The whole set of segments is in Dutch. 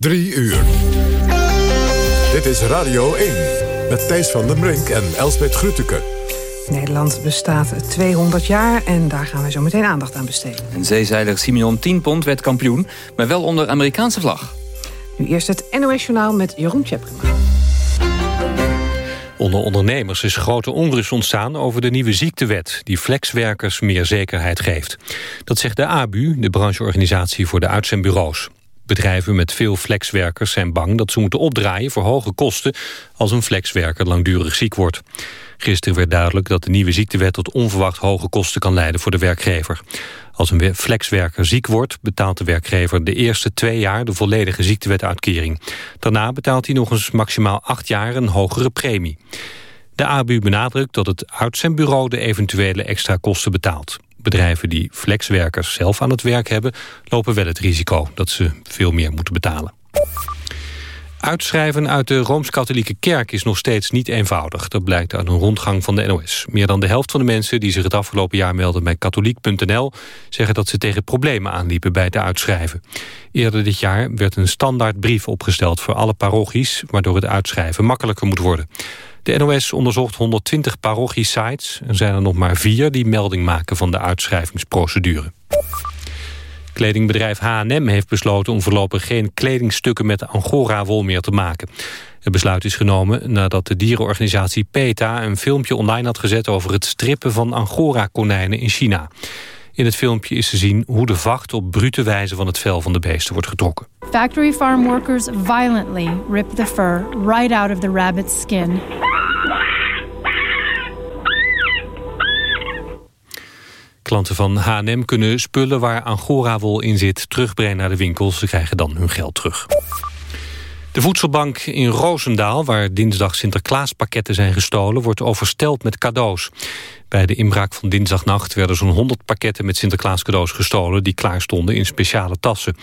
Drie uur. Dit is Radio 1 met Thijs van den Brink en Elsbeth Grütke. Nederland bestaat 200 jaar en daar gaan wij zo meteen aandacht aan besteden. En zeezeiler Simeon Tienpont werd kampioen, maar wel onder Amerikaanse vlag. Nu eerst het NOS Journaal met Jeroen Tjepkema. Onder ondernemers is grote onrust ontstaan over de nieuwe ziektewet... die flexwerkers meer zekerheid geeft. Dat zegt de ABU, de brancheorganisatie voor de uitzendbureaus. Bedrijven met veel flexwerkers zijn bang dat ze moeten opdraaien voor hoge kosten als een flexwerker langdurig ziek wordt. Gisteren werd duidelijk dat de nieuwe ziektewet tot onverwacht hoge kosten kan leiden voor de werkgever. Als een flexwerker ziek wordt, betaalt de werkgever de eerste twee jaar de volledige ziektewetuitkering. Daarna betaalt hij nog eens maximaal acht jaar een hogere premie. De ABU benadrukt dat het uitzendbureau de eventuele extra kosten betaalt. Bedrijven die flexwerkers zelf aan het werk hebben... lopen wel het risico dat ze veel meer moeten betalen. Uitschrijven uit de Rooms-Katholieke Kerk is nog steeds niet eenvoudig. Dat blijkt uit een rondgang van de NOS. Meer dan de helft van de mensen die zich het afgelopen jaar melden bij katholiek.nl... zeggen dat ze tegen problemen aanliepen bij het uitschrijven. Eerder dit jaar werd een standaard brief opgesteld voor alle parochies... waardoor het uitschrijven makkelijker moet worden. De NOS onderzocht 120 parochiesites. Er zijn er nog maar vier die melding maken van de uitschrijvingsprocedure. Kledingbedrijf H&M heeft besloten om voorlopig geen kledingstukken met Angora-wol meer te maken. Het besluit is genomen nadat de dierenorganisatie PETA een filmpje online had gezet over het strippen van Angora-konijnen in China. In het filmpje is te zien hoe de vacht op brute wijze van het vel van de beesten wordt getrokken. Factory farm workers violently rip the fur right out of the rabbit's skin. Klanten van H&M kunnen spullen waar Angora-wol in zit... terugbrengen naar de winkels. Ze krijgen dan hun geld terug. De voedselbank in Roosendaal, waar dinsdag Sinterklaaspakketten zijn gestolen... wordt oversteld met cadeaus. Bij de inbraak van dinsdagnacht werden zo'n 100 pakketten met Sinterklaas cadeaus gestolen... die klaar stonden in speciale tassen.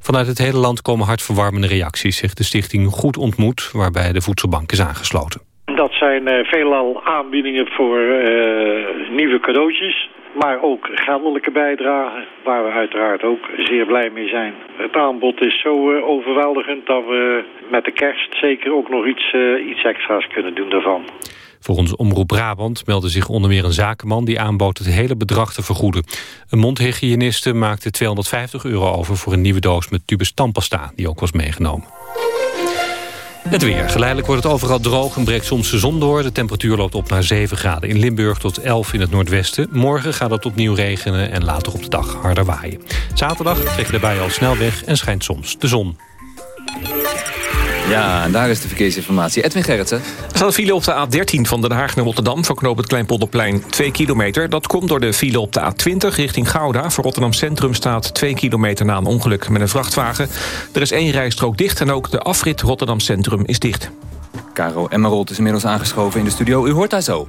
Vanuit het hele land komen hartverwarmende reacties, zegt de stichting Goed Ontmoet... waarbij de voedselbank is aangesloten. Dat zijn uh, veelal aanbiedingen voor uh, nieuwe cadeautjes maar ook geldelijke bijdragen, waar we uiteraard ook zeer blij mee zijn. Het aanbod is zo uh, overweldigend dat we met de kerst zeker ook nog iets, uh, iets extra's kunnen doen daarvan. Volgens Omroep Brabant meldde zich onder meer een zakenman... die aanbood het hele bedrag te vergoeden. Een mondhygiëniste maakte 250 euro over... voor een nieuwe doos met tubus tandpasta, die ook was meegenomen. Het weer. Geleidelijk wordt het overal droog en breekt soms de zon door. De temperatuur loopt op naar 7 graden. In Limburg tot 11 in het noordwesten. Morgen gaat het opnieuw regenen en later op de dag harder waaien. Zaterdag trekken de buien al snel weg en schijnt soms de zon. Ja, en daar is de verkeersinformatie. Edwin Gerritsen. Er staat een file op de A13 van Den Haag naar Rotterdam... van knoop het Kleinpolderplein 2 kilometer. Dat komt door de file op de A20 richting Gouda. Voor Rotterdam Centrum staat 2 kilometer na een ongeluk met een vrachtwagen. Er is één rijstrook dicht en ook de afrit Rotterdam Centrum is dicht. Caro Emmerold is inmiddels aangeschoven in de studio. U hoort daar zo.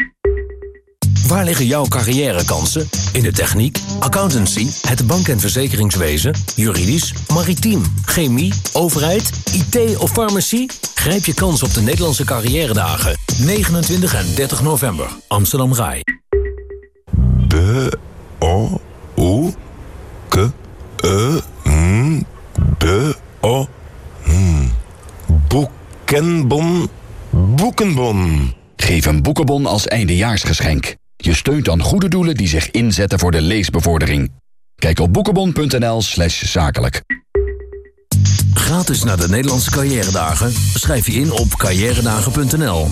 Waar liggen jouw carrièrekansen? In de techniek, accountancy, het bank- en verzekeringswezen, juridisch, maritiem, chemie, overheid, IT of farmacie? Grijp je kans op de Nederlandse carrière 29 en 30 november, Amsterdam Rai. B, O, U, K, E, N, B, O, N. Boekenbon, boekenbon. Geef een boekenbon als eindejaarsgeschenk. Je steunt dan goede doelen die zich inzetten voor de leesbevordering. Kijk op boekenbon.nl slash zakelijk. Gratis naar de Nederlandse carrière dagen? Schrijf je in op carrièredagen.nl.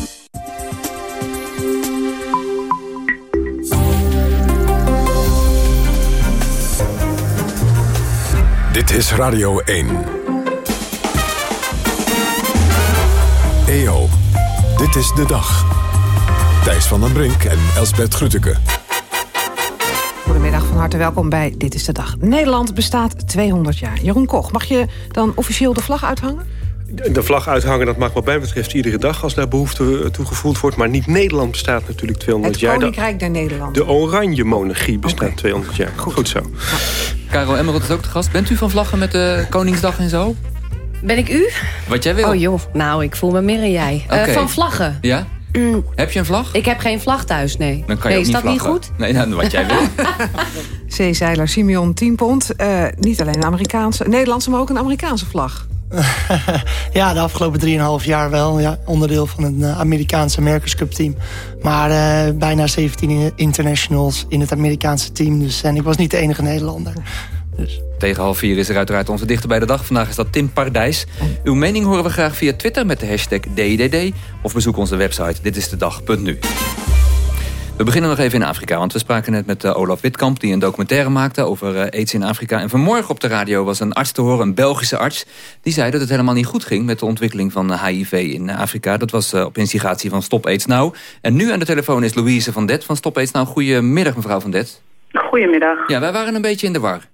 Dit is Radio 1. EO, dit is de dag. Thijs van den Brink en Elsbert Grütke. Goedemiddag, van harte welkom bij Dit is de Dag. Nederland bestaat 200 jaar. Jeroen Koch, mag je dan officieel de vlag uithangen? De vlag uithangen, dat mag wat mij betreft iedere dag... als daar behoefte toe gevoeld wordt. Maar niet Nederland bestaat natuurlijk 200 jaar. Het Koninkrijk der Nederlanden. De Oranje Monarchie bestaat 200 jaar. Goed, zo. Karel Emmerot is ook de gast. Bent u van vlaggen met de Koningsdag en zo? Ben ik u? Wat jij wil. Oh joh, nou, ik voel me meer en jij. Uh, van vlaggen? Ja? Mm. Heb je een vlag? Ik heb geen vlag thuis, nee. Dan kan je nee, is dat niet niet goed? Nee, nou, wat jij wil. Zeezeiler Simeon 10 pond. Uh, niet alleen een Amerikaanse, Nederlandse, maar ook een Amerikaanse vlag. ja, de afgelopen 3,5 jaar wel. Ja, onderdeel van een uh, Amerikaanse America's Cup team. Maar uh, bijna 17 internationals in het Amerikaanse team. Dus, en ik was niet de enige Nederlander. Dus. Tegen half vier is er uiteraard onze dichter bij de dag. Vandaag is dat Tim Pardijs. Uw mening horen we graag via Twitter met de hashtag DDD. Of bezoek onze website Dit is de dag.nu. We beginnen nog even in Afrika, want we spraken net met uh, Olaf Witkamp... die een documentaire maakte over uh, aids in Afrika. En vanmorgen op de radio was een arts te horen, een Belgische arts... die zei dat het helemaal niet goed ging met de ontwikkeling van HIV in Afrika. Dat was op instigatie van Stop AIDS Now. En nu aan de telefoon is Louise van Det van Stop AIDS Now. Goedemiddag, mevrouw van Det. Goedemiddag. Ja, wij waren een beetje in de war.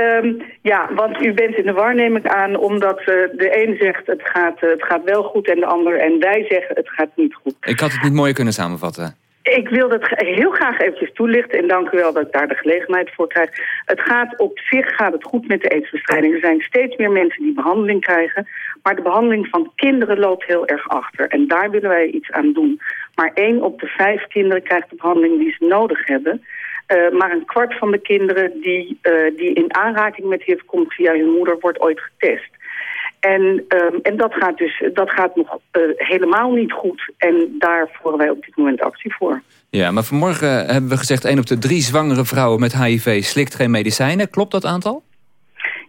Um, ja, want u bent in de war, neem ik aan, omdat uh, de een zegt het gaat, uh, het gaat wel goed en de ander en wij zeggen het gaat niet goed. Ik had het niet mooier kunnen samenvatten. Ik wil dat heel graag eventjes toelichten en dank u wel dat ik daar de gelegenheid voor krijg. Het gaat op zich gaat het goed met de aidsbestrijding. Er zijn steeds meer mensen die behandeling krijgen, maar de behandeling van kinderen loopt heel erg achter. En daar willen wij iets aan doen. Maar één op de vijf kinderen krijgt de behandeling die ze nodig hebben. Uh, maar een kwart van de kinderen die, uh, die in aanraking met HIV komt via hun moeder wordt ooit getest. En, um, en dat gaat dus dat gaat nog uh, helemaal niet goed. En daar voeren wij op dit moment actie voor. Ja, maar vanmorgen hebben we gezegd... één op de drie zwangere vrouwen met HIV slikt geen medicijnen. Klopt dat aantal?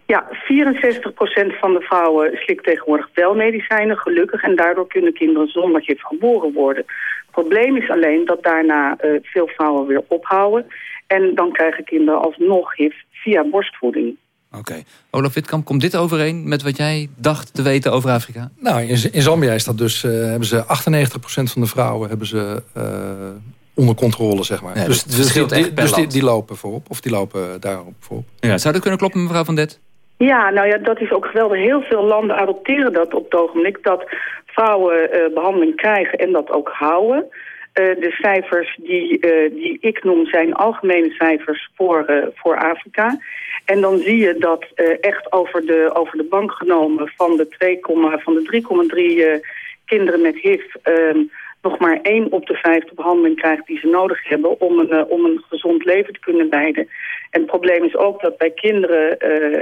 Ja, 64% van de vrouwen slikt tegenwoordig wel medicijnen, gelukkig. En daardoor kunnen kinderen zonder HIV geboren worden. Het probleem is alleen dat daarna uh, veel vrouwen weer ophouden. En dan krijgen kinderen alsnog HIV via borstvoeding. Oké. Okay. Olaf Witkamp, komt dit overeen met wat jij dacht te weten over Afrika? Nou, in, in Zambia is dat dus, uh, hebben ze 98% van de vrouwen hebben ze, uh, onder controle, zeg maar. Ja, dus dus, dus, die, dus die, die, lopen voorop, of die lopen daarop voorop. Ja, zou dat kunnen kloppen, mevrouw Van Det? Ja, nou ja, dat is ook geweldig. Heel veel landen adopteren dat op het ogenblik, dat vrouwen uh, behandeling krijgen en dat ook houden. Uh, de cijfers die, uh, die ik noem zijn algemene cijfers voor, uh, voor Afrika. En dan zie je dat echt over de, over de bank genomen van de, 2, van de 3,3 kinderen met HIV... nog maar één op de vijf de behandeling krijgt die ze nodig hebben... om een, om een gezond leven te kunnen leiden. En het probleem is ook dat bij kinderen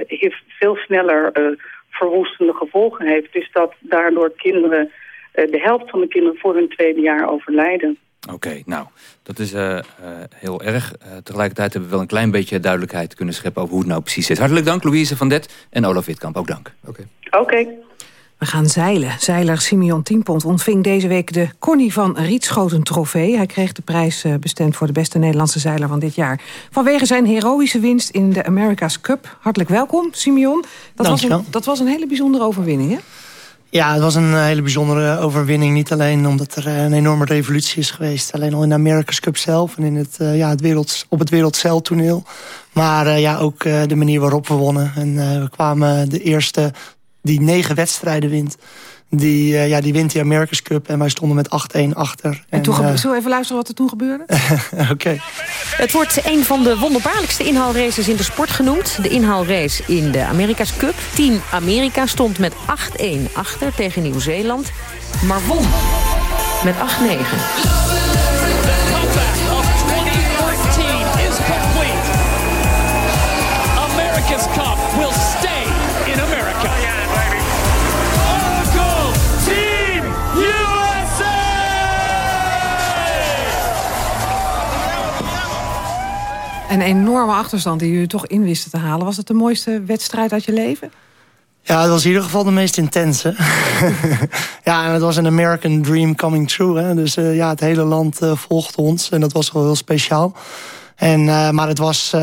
HIV veel sneller verwoestende gevolgen heeft. Dus dat daardoor kinderen de helft van de kinderen voor hun tweede jaar overlijden. Oké, okay, nou, dat is uh, uh, heel erg. Uh, tegelijkertijd hebben we wel een klein beetje duidelijkheid kunnen scheppen... over hoe het nou precies zit. Hartelijk dank, Louise van Det en Olaf Witkamp. Ook dank. Oké. Okay. Okay. We gaan zeilen. Zeiler Simeon Tienpont ontving deze week de Connie van Rietschoten trofee. Hij kreeg de prijs bestemd voor de beste Nederlandse zeiler van dit jaar. Vanwege zijn heroïsche winst in de America's Cup. Hartelijk welkom, Simeon. Dat, was een, dat was een hele bijzondere overwinning, hè? Ja, het was een hele bijzondere overwinning. Niet alleen omdat er een enorme revolutie is geweest. Alleen al in de America's Cup zelf en in het, ja, het wereld, op het wereldzeiltoneel. Maar ja, ook de manier waarop we wonnen. En we kwamen de eerste die negen wedstrijden wint. Die, uh, ja, die wint die America's Cup en wij stonden met 8-1 achter. En, en toen, uh, zullen we even luisteren wat er toen gebeurde? Oké. Okay. Het wordt een van de wonderbaarlijkste inhaalraces in de sport genoemd. De inhaalrace in de America's Cup. Team Amerika stond met 8-1 achter tegen Nieuw-Zeeland. Maar won met 8-9. Een enorme achterstand die jullie toch in wisten te halen. Was het de mooiste wedstrijd uit je leven? Ja, het was in ieder geval de meest intense. ja, en het was een American dream coming true. Hè? Dus uh, ja, het hele land uh, volgde ons. En dat was wel heel speciaal. En, uh, maar het was...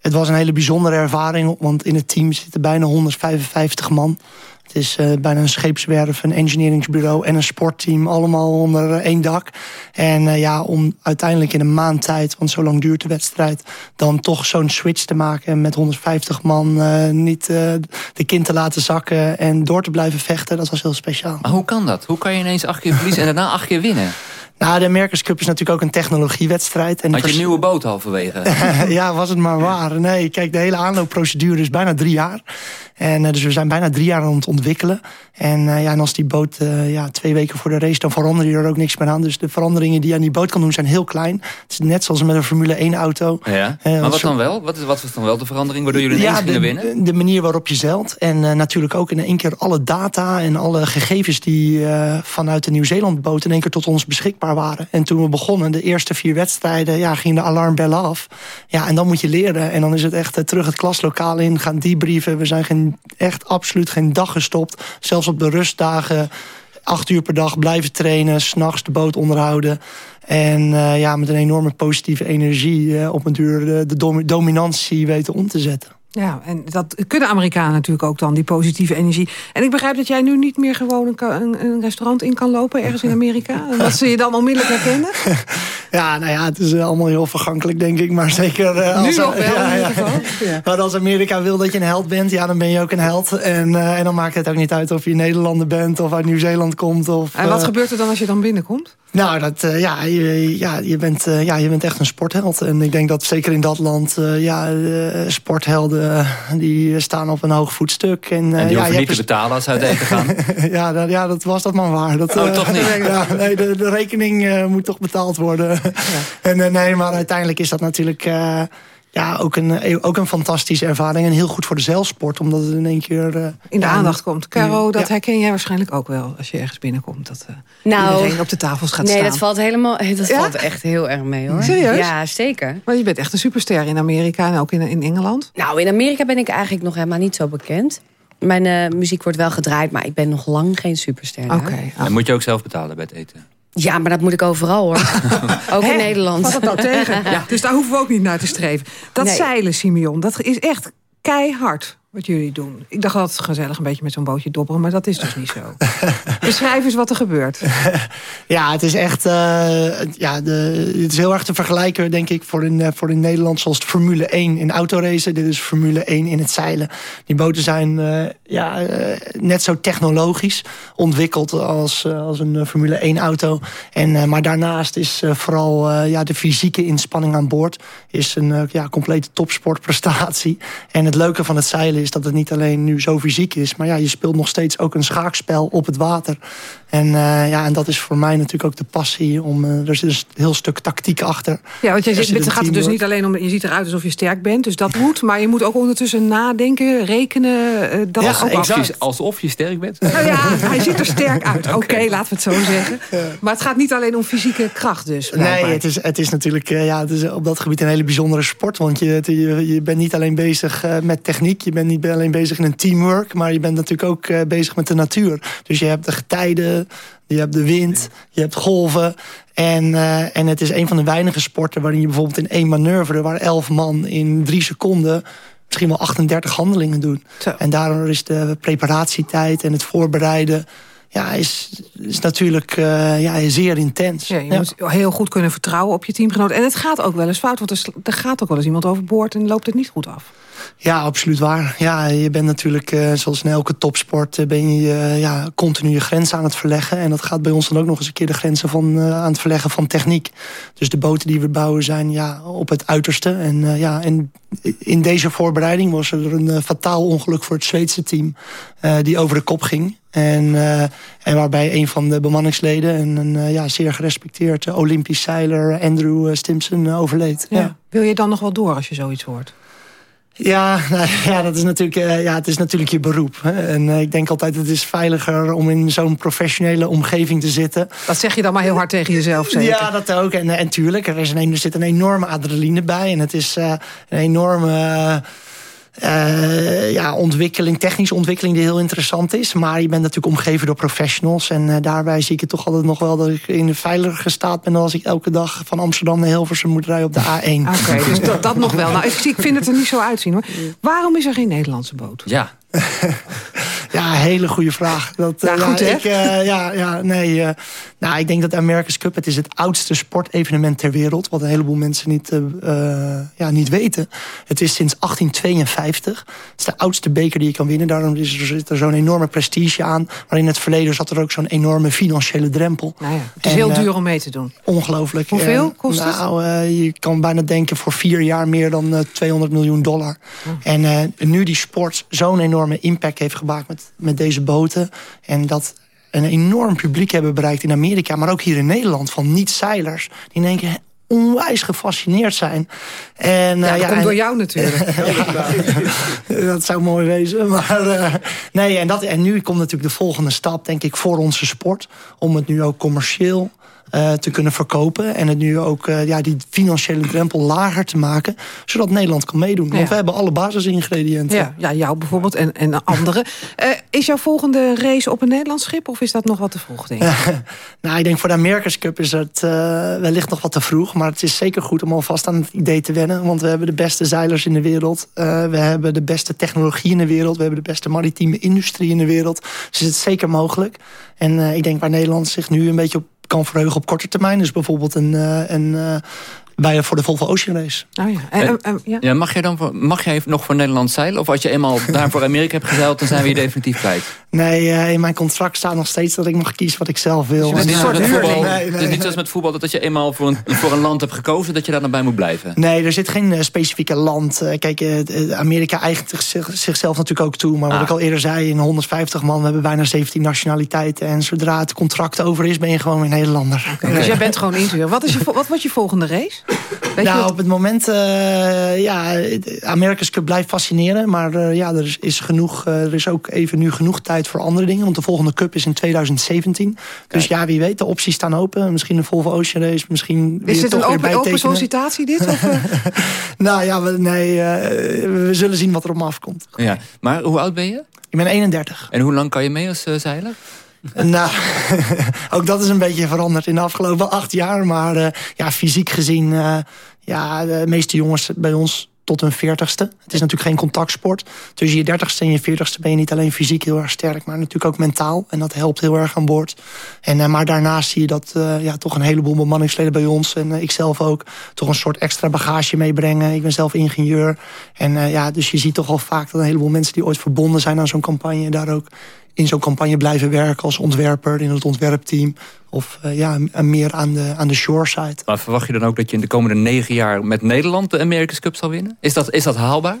het was een hele bijzondere ervaring. Want in het team zitten bijna 155 man. Het is uh, bijna een scheepswerf, een engineeringsbureau en een sportteam. Allemaal onder één dak. En uh, ja, om uiteindelijk in een maand tijd, want zo lang duurt de wedstrijd... dan toch zo'n switch te maken en met 150 man uh, niet de kind te laten zakken... en door te blijven vechten, dat was heel speciaal. Maar hoe kan dat? Hoe kan je ineens acht keer verliezen en daarna acht keer winnen? Nou, de America's Cup is natuurlijk ook een technologiewedstrijd. En Had je een nieuwe boot halverwege? ja, was het maar waar. Nee, kijk, de hele aanloopprocedure is bijna drie jaar. En uh, dus we zijn bijna drie jaar aan het ontwikkelen. En, uh, ja, en als die boot uh, ja, twee weken voor de race, dan verander je er ook niks meer aan. Dus de veranderingen die je aan die boot kan doen zijn heel klein. Het is net zoals met een Formule 1 auto. Ja. maar wat dan wel? Wat, is, wat was dan wel de verandering waardoor jullie ineens ja, gingen winnen? De manier waarop je zeilt. En natuurlijk ook in één keer alle data en alle gegevens die vanuit de Nieuw-Zeeland boot in één keer tot ons beschikbaar waren. En toen we begonnen, de eerste vier wedstrijden, ja, gingen de alarmbellen af. Ja, en dan moet je leren. En dan is het echt terug het klaslokaal in, gaan debriefen. We zijn geen echt absoluut geen dag gestopt. Zelfs op de rustdagen acht uur per dag blijven trainen. S'nachts de boot onderhouden. En uh, ja, met een enorme positieve energie uh, op een duur de dominantie weten om te zetten. Ja, en dat kunnen Amerikanen natuurlijk ook dan, die positieve energie. En ik begrijp dat jij nu niet meer gewoon een, een restaurant in kan lopen... ergens in Amerika. En dat ze je dan onmiddellijk herkennen? Ja, nou ja, het is allemaal heel vergankelijk, denk ik. Maar zeker... Uh, als, nu nog wel, ja. Ja. Maar als Amerika wil dat je een held bent, ja, dan ben je ook een held. En, uh, en dan maakt het ook niet uit of je Nederlander bent... of uit Nieuw-Zeeland komt. Of, en wat uh, gebeurt er dan als je dan binnenkomt? Nou, dat, uh, ja, je, ja, je, bent, uh, ja, je bent echt een sportheld. En ik denk dat zeker in dat land uh, ja, sporthelden die staan op een hoog voetstuk. En, en die ja, hoeven niet te betalen als ze uit eten gaan? ja, dat, ja, dat was dat maar waar. Dat, oh, toch niet? ja, nee, de, de rekening moet toch betaald worden. En, nee, maar uiteindelijk is dat natuurlijk ja, ook een, eh, ook een fantastische ervaring. En heel goed voor de zeilsport, omdat het in één keer... Uh, in de aandacht komt. Caro, dat herken jij waarschijnlijk ook wel als je ergens binnenkomt. Dat uh, nou, iedereen op de tafels gaat nee, staan. Nee, dat valt helemaal dat valt echt heel erg mee hoor. Serieus? Ja, zeker. Maar je bent echt een superster in Amerika en ook in, in Engeland. Nou, in Amerika ben ik eigenlijk nog helemaal niet zo bekend. Mijn uh, muziek wordt wel gedraaid, maar ik ben nog lang geen superster. Oké. Okay. En moet je ook zelf betalen bij het eten? Ja, maar dat moet ik overal hoor. ook in Nederland. Wat dat nou tegen? Ja. Dus daar hoeven we ook niet naar te streven. Dat nee. zeilen, Simeon, dat is echt keihard wat jullie doen. Ik dacht altijd gezellig een beetje met zo'n bootje dobberen... maar dat is dus niet zo. Beschrijf eens wat er gebeurt. ja, het is echt... Uh, ja, de, het is heel erg te vergelijken, denk ik... voor in, uh, voor in Nederland zoals de Formule 1 in autoracen. Dit is Formule 1 in het zeilen. Die boten zijn uh, ja, net zo technologisch ontwikkeld... als, als een Formule 1 auto. En, maar daarnaast is vooral ja, de fysieke inspanning aan boord... is een ja, complete topsportprestatie. En het leuke van het zeilen is dat het niet alleen nu zo fysiek is... maar ja, je speelt nog steeds ook een schaakspel op het water. En, uh, ja, en dat is voor mij natuurlijk ook de passie. Om, uh, er zit een heel stuk tactiek achter. Ja, want je zit, het gaat er dus niet alleen om... je ziet eruit alsof je sterk bent, dus dat moet. Maar je moet ook ondertussen nadenken, rekenen. Uh, dat ja, is ook alsof je, alsof je sterk bent. Nou ja, hij ziet er sterk uit. Oké, okay, laten we het zo zeggen. Maar het gaat niet alleen om fysieke kracht dus. Blijkbaar. Nee, het is, het is natuurlijk ja, het is op dat gebied een hele bijzondere sport. Want je, je, je bent niet alleen bezig met techniek. Je bent niet alleen bezig in een teamwork. Maar je bent natuurlijk ook uh, bezig met de natuur. Dus je hebt de getijden, je hebt de wind, je hebt golven. En, uh, en het is een van de weinige sporten waarin je bijvoorbeeld in één manoeuvre... waar elf man in drie seconden misschien wel 38 handelingen doen. Zo. En daardoor is de preparatietijd en het voorbereiden ja, is, is natuurlijk uh, ja, zeer intens. Ja, je ja. moet heel goed kunnen vertrouwen op je teamgenoot. En het gaat ook wel eens fout, want er, er gaat ook wel eens iemand overboord... en loopt het niet goed af. Ja, absoluut waar. Ja, je bent natuurlijk, uh, zoals in elke topsport... Uh, ben je ja, continu je grenzen aan het verleggen. En dat gaat bij ons dan ook nog eens een keer de grenzen van, aan het verleggen van techniek. Dus de boten die we bouwen zijn ja, op het uiterste. En, ja, en in deze voorbereiding was er een fataal ongeluk voor het Zweedse team... die over de kop ging. En, en waarbij een van de bemanningsleden... een, een ja, zeer gerespecteerd Olympisch zeiler Andrew Stimson overleed. Ja. Ja. Wil je dan nog wel door als je zoiets hoort? Ja, nou, ja, dat is natuurlijk, uh, ja, het is natuurlijk je beroep. Hè. En uh, ik denk altijd, het is veiliger om in zo'n professionele omgeving te zitten. Dat zeg je dan maar heel hard tegen jezelf, zeker? Ja, dat ook. En, en tuurlijk, er, is een, er zit een enorme adrenaline bij. En het is uh, een enorme uh, ja, ontwikkeling, technische ontwikkeling die heel interessant is. Maar je bent natuurlijk omgeven door professionals. En uh, daarbij zie ik het toch altijd nog wel dat ik in een veilige staat ben... dan als ik elke dag van Amsterdam naar Hilversum moet rijden op de A1. Oké, dus dat, dat, nog wel. Nou, ik, ik vind het er niet zo uitzien hoor. Waarom is er geen Nederlandse boot? Ja. ja, hele goede vraag. Dat, ja, goed, Ik, uh, ja, ja, nee. Uh, nou, ik denk dat de America's Cup... het is het oudste sportevenement ter wereld... wat een heleboel mensen niet, ja, niet weten. Het is sinds 1852. Het is de oudste beker die je kan winnen. Daarom is er, zit er zo'n enorme prestige aan. Maar in het verleden zat er ook zo'n enorme financiële drempel. Nou ja, het is en, heel duur om mee te doen. Ongelooflijk. Hoeveel kost het? Nou, je kan bijna denken voor vier jaar meer dan 200 miljoen dollar. Oh. En nu die sport zo'n enorme impact heeft gemaakt met, met deze boten. En dat een enorm publiek hebben bereikt in Amerika... maar ook hier in Nederland van niet-zeilers... die in één keer onwijs gefascineerd zijn. En, ja, uh, dat komt door jou natuurlijk. dat zou mooi wezen. Maar, uh, nee, en, dat, en nu komt natuurlijk de volgende stap, denk ik, voor onze sport. Om het nu ook commercieel uh, te kunnen verkopen. En het nu ook uh, ja, die financiële drempel lager te maken. Zodat Nederland kan meedoen. Want Ja. we hebben alle basisingrediënten. Ja, ja, jou bijvoorbeeld en, en anderen. Eh, is jouw volgende race op een Nederlands schip of is dat nog wat te vroeg, denk? Nou, ik denk voor de America's Cup is het wellicht nog wat te vroeg. Maar het is zeker goed om alvast aan het idee te wennen. Want we hebben de beste zeilers in de wereld. We hebben de beste technologie in de wereld. We hebben de beste maritieme industrie in de wereld. Dus het is zeker mogelijk. En ik denk waar Nederland zich nu een beetje op kan verheugen op korte termijn. Dus bijvoorbeeld een, uh, een, uh, bij, voor de Volvo Ocean Race. Oh ja. En, en, ja. ja. mag, jij dan voor, mag jij nog voor Nederland zeilen? Of als je eenmaal daar voor Amerika hebt gezeild... dan zijn we je definitief kwijt? Nee, uh, in mijn contract staat nog steeds dat ik mag kiezen wat ik zelf wil. Dus het, is niet voetbal, nee, nee, het is niet zoals met voetbal... dat als je eenmaal voor een, voor een land hebt gekozen... dat je daar dan bij moet blijven? Nee, er zit geen uh, specifieke land. Uh, kijk, Amerika eigent zich, zichzelf natuurlijk ook toe. Maar wat ah. ik al eerder zei, in 150 man... we hebben bijna 17 nationaliteiten. En zodra het contract over is, ben je gewoon een Nederlander. Okay, dus jij bent gewoon intuur. Wat, is je, wat wordt je volgende race? Weet nou, op het moment... ja, America's Cup blijft fascineren. Maar ja, er is, is genoeg... er is ook even nu genoeg tijd voor andere dingen. Want de volgende cup is in 2017. Kijk. Dus ja, wie weet, de opties staan open. Misschien een Volvo Ocean Race, misschien Is dit een open, open sollicitatie dit? Of, uh? nou ja, we, nee, uh, we zullen zien wat er op me afkomt. Ja, maar hoe oud ben je? Ik ben 31. En hoe lang kan je mee als uh, zeiler? nou, ook dat is een beetje veranderd in de afgelopen acht jaar. Maar uh, ja, fysiek gezien, uh, ja, de meeste jongens bij ons tot hun veertigste. Het is natuurlijk geen contactsport. Tussen je dertigste en je veertigste ben je niet alleen fysiek heel erg sterk... maar natuurlijk ook mentaal. En dat helpt heel erg aan boord. En, uh, maar daarnaast zie je dat ja, toch een heleboel bemanningsleden bij ons... en ik zelf ook toch een soort extra bagage meebrengen. Ik ben zelf ingenieur. En ja, dus je ziet toch al vaak dat een heleboel mensen... die ooit verbonden zijn aan zo'n campagne... daar ook in zo'n campagne blijven werken als ontwerper... in het ontwerpteam of uh, ja, meer aan de, aan de shore side. Maar verwacht je dan ook dat je in de komende negen jaar... met Nederland de America's Cup zal winnen? Is dat, is dat haalbaar?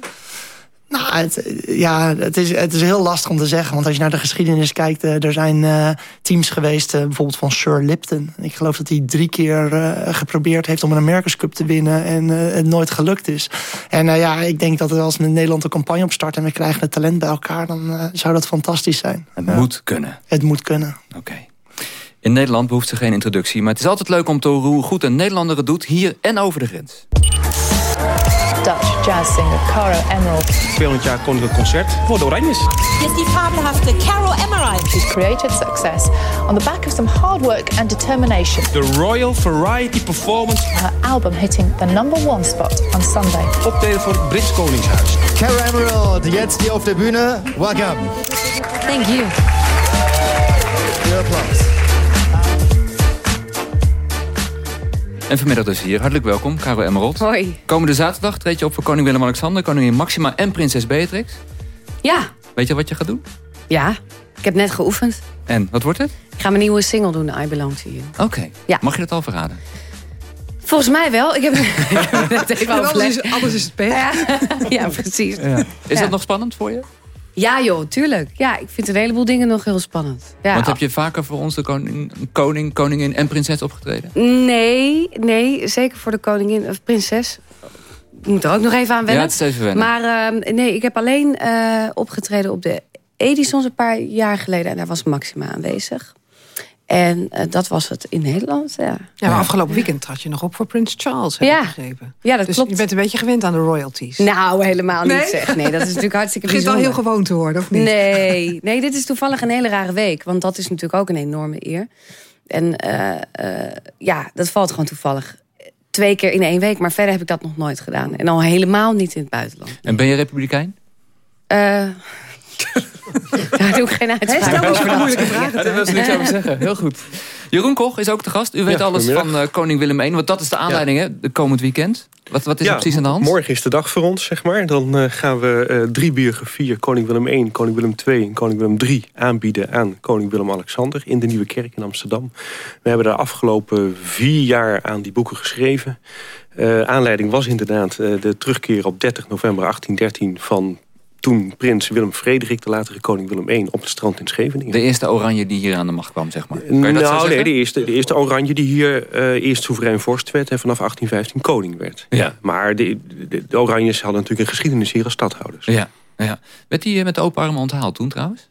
Nou, het, ja, het is, het is heel lastig om te zeggen. Want als je naar de geschiedenis kijkt... Uh, er zijn uh, teams geweest, uh, bijvoorbeeld van Sir Lipton. Ik geloof dat hij drie keer geprobeerd heeft om een America's Cup te winnen... en het nooit gelukt is. En ja, ik denk dat als we Nederland een campagne opstarten... en we krijgen het talent bij elkaar, dan zou dat fantastisch zijn. Het moet kunnen. Het moet kunnen. Oké. Okay. In Nederland behoeft ze geen introductie... maar het is altijd leuk om te horen hoe goed een Nederlander het doet... hier en over de grens. Dutch jazz singer Caro Emerald. Volgend jaar koninklijk concert voor de Oranjes. Yes, die fabelhafte Caro Emerald. She's created success on the back of some hard work and determination. The Royal Variety Performance. Her album hitting the number one spot on Sunday. Optreden voor het Brits Koningshuis. Caro Emerald, jetzt hier auf der Bühne. Welcome. Thank you. Your applaus. En vanmiddag dus hier. Hartelijk welkom, Caro Emerald. Hoi. Komende zaterdag treed je op voor koning Willem-Alexander... koningin Maxima en prinses Beatrix. Ja. Weet je wat je gaat doen? Ja, ik heb net geoefend. En, wat wordt het? Ik ga mijn nieuwe single doen, I Belong To You. Oké. Okay. Ja. Mag je dat al verraden? Volgens mij wel. Ik heb het even alles, is, alles is het pech. Ja, ja precies. Ja. Is ja. dat nog spannend voor je? Ja joh, tuurlijk. Ja, ik vind een heleboel dingen nog heel spannend. Ja. Want heb je vaker voor ons de koning, koning, koningin en prinses opgetreden? Nee, nee, zeker voor de koningin of prinses. Ik moet er ook nog even aan wennen. Ja, het is even wennen. Maar uh, nee, ik heb alleen uh, opgetreden op de Edisons een paar jaar geleden. En daar was Maxima aanwezig. En eh, dat was het in Nederland, ja. Ja, maar afgelopen weekend trad je nog op voor Prins Charles, heb Ja. ik begrepen. Ja, dat dus klopt. je bent een beetje gewend aan de royalties. Nou, helemaal niet Nee? zeg. Nee, dat is natuurlijk hartstikke Begint al bijzonder. heel gewoon te worden, of niet? Nee, nee, dit is toevallig een hele rare week. Want dat is natuurlijk ook een enorme eer. En eh, eh, ja, dat valt gewoon toevallig. Twee keer in één week, maar verder heb ik dat nog nooit gedaan. En al helemaal niet in het buitenland. En ben je republikein? Daar doe ik geen uitspraak eens over. een moeilijke vragen. Ja, dat wil ze niks over zeggen. Heel goed. Jeroen Koch is ook de gast. U weet Ja, alles van eh, koning Willem I. Want dat is de aanleiding, hè? De komend weekend. Wat, wat is er precies aan de hand? Morgen is de dag voor ons, zeg maar. Dan eh, gaan we eh, drie biografieën, koning Willem I, koning Willem II en koning Willem III... aanbieden aan koning Willem-Alexander in de Nieuwe Kerk in Amsterdam. We hebben de afgelopen vier jaar aan die boeken geschreven. Eh, aanleiding was inderdaad eh, de terugkeer op 30 november 1813... van toen prins Willem Frederik, de latere koning Willem I... op het strand in Scheveningen. De eerste oranje die hier aan de macht kwam, zeg maar. Kan je dat nou, nee, de eerste, de eerste oranje die hier eh, eerst soeverein vorst werd... en vanaf 1815 koning werd. Ja. Maar de, de, de Oranjes hadden natuurlijk een geschiedenis hier als stadhouders. Ja, ja. Werd hij eh, met open armen onthaald toen trouwens?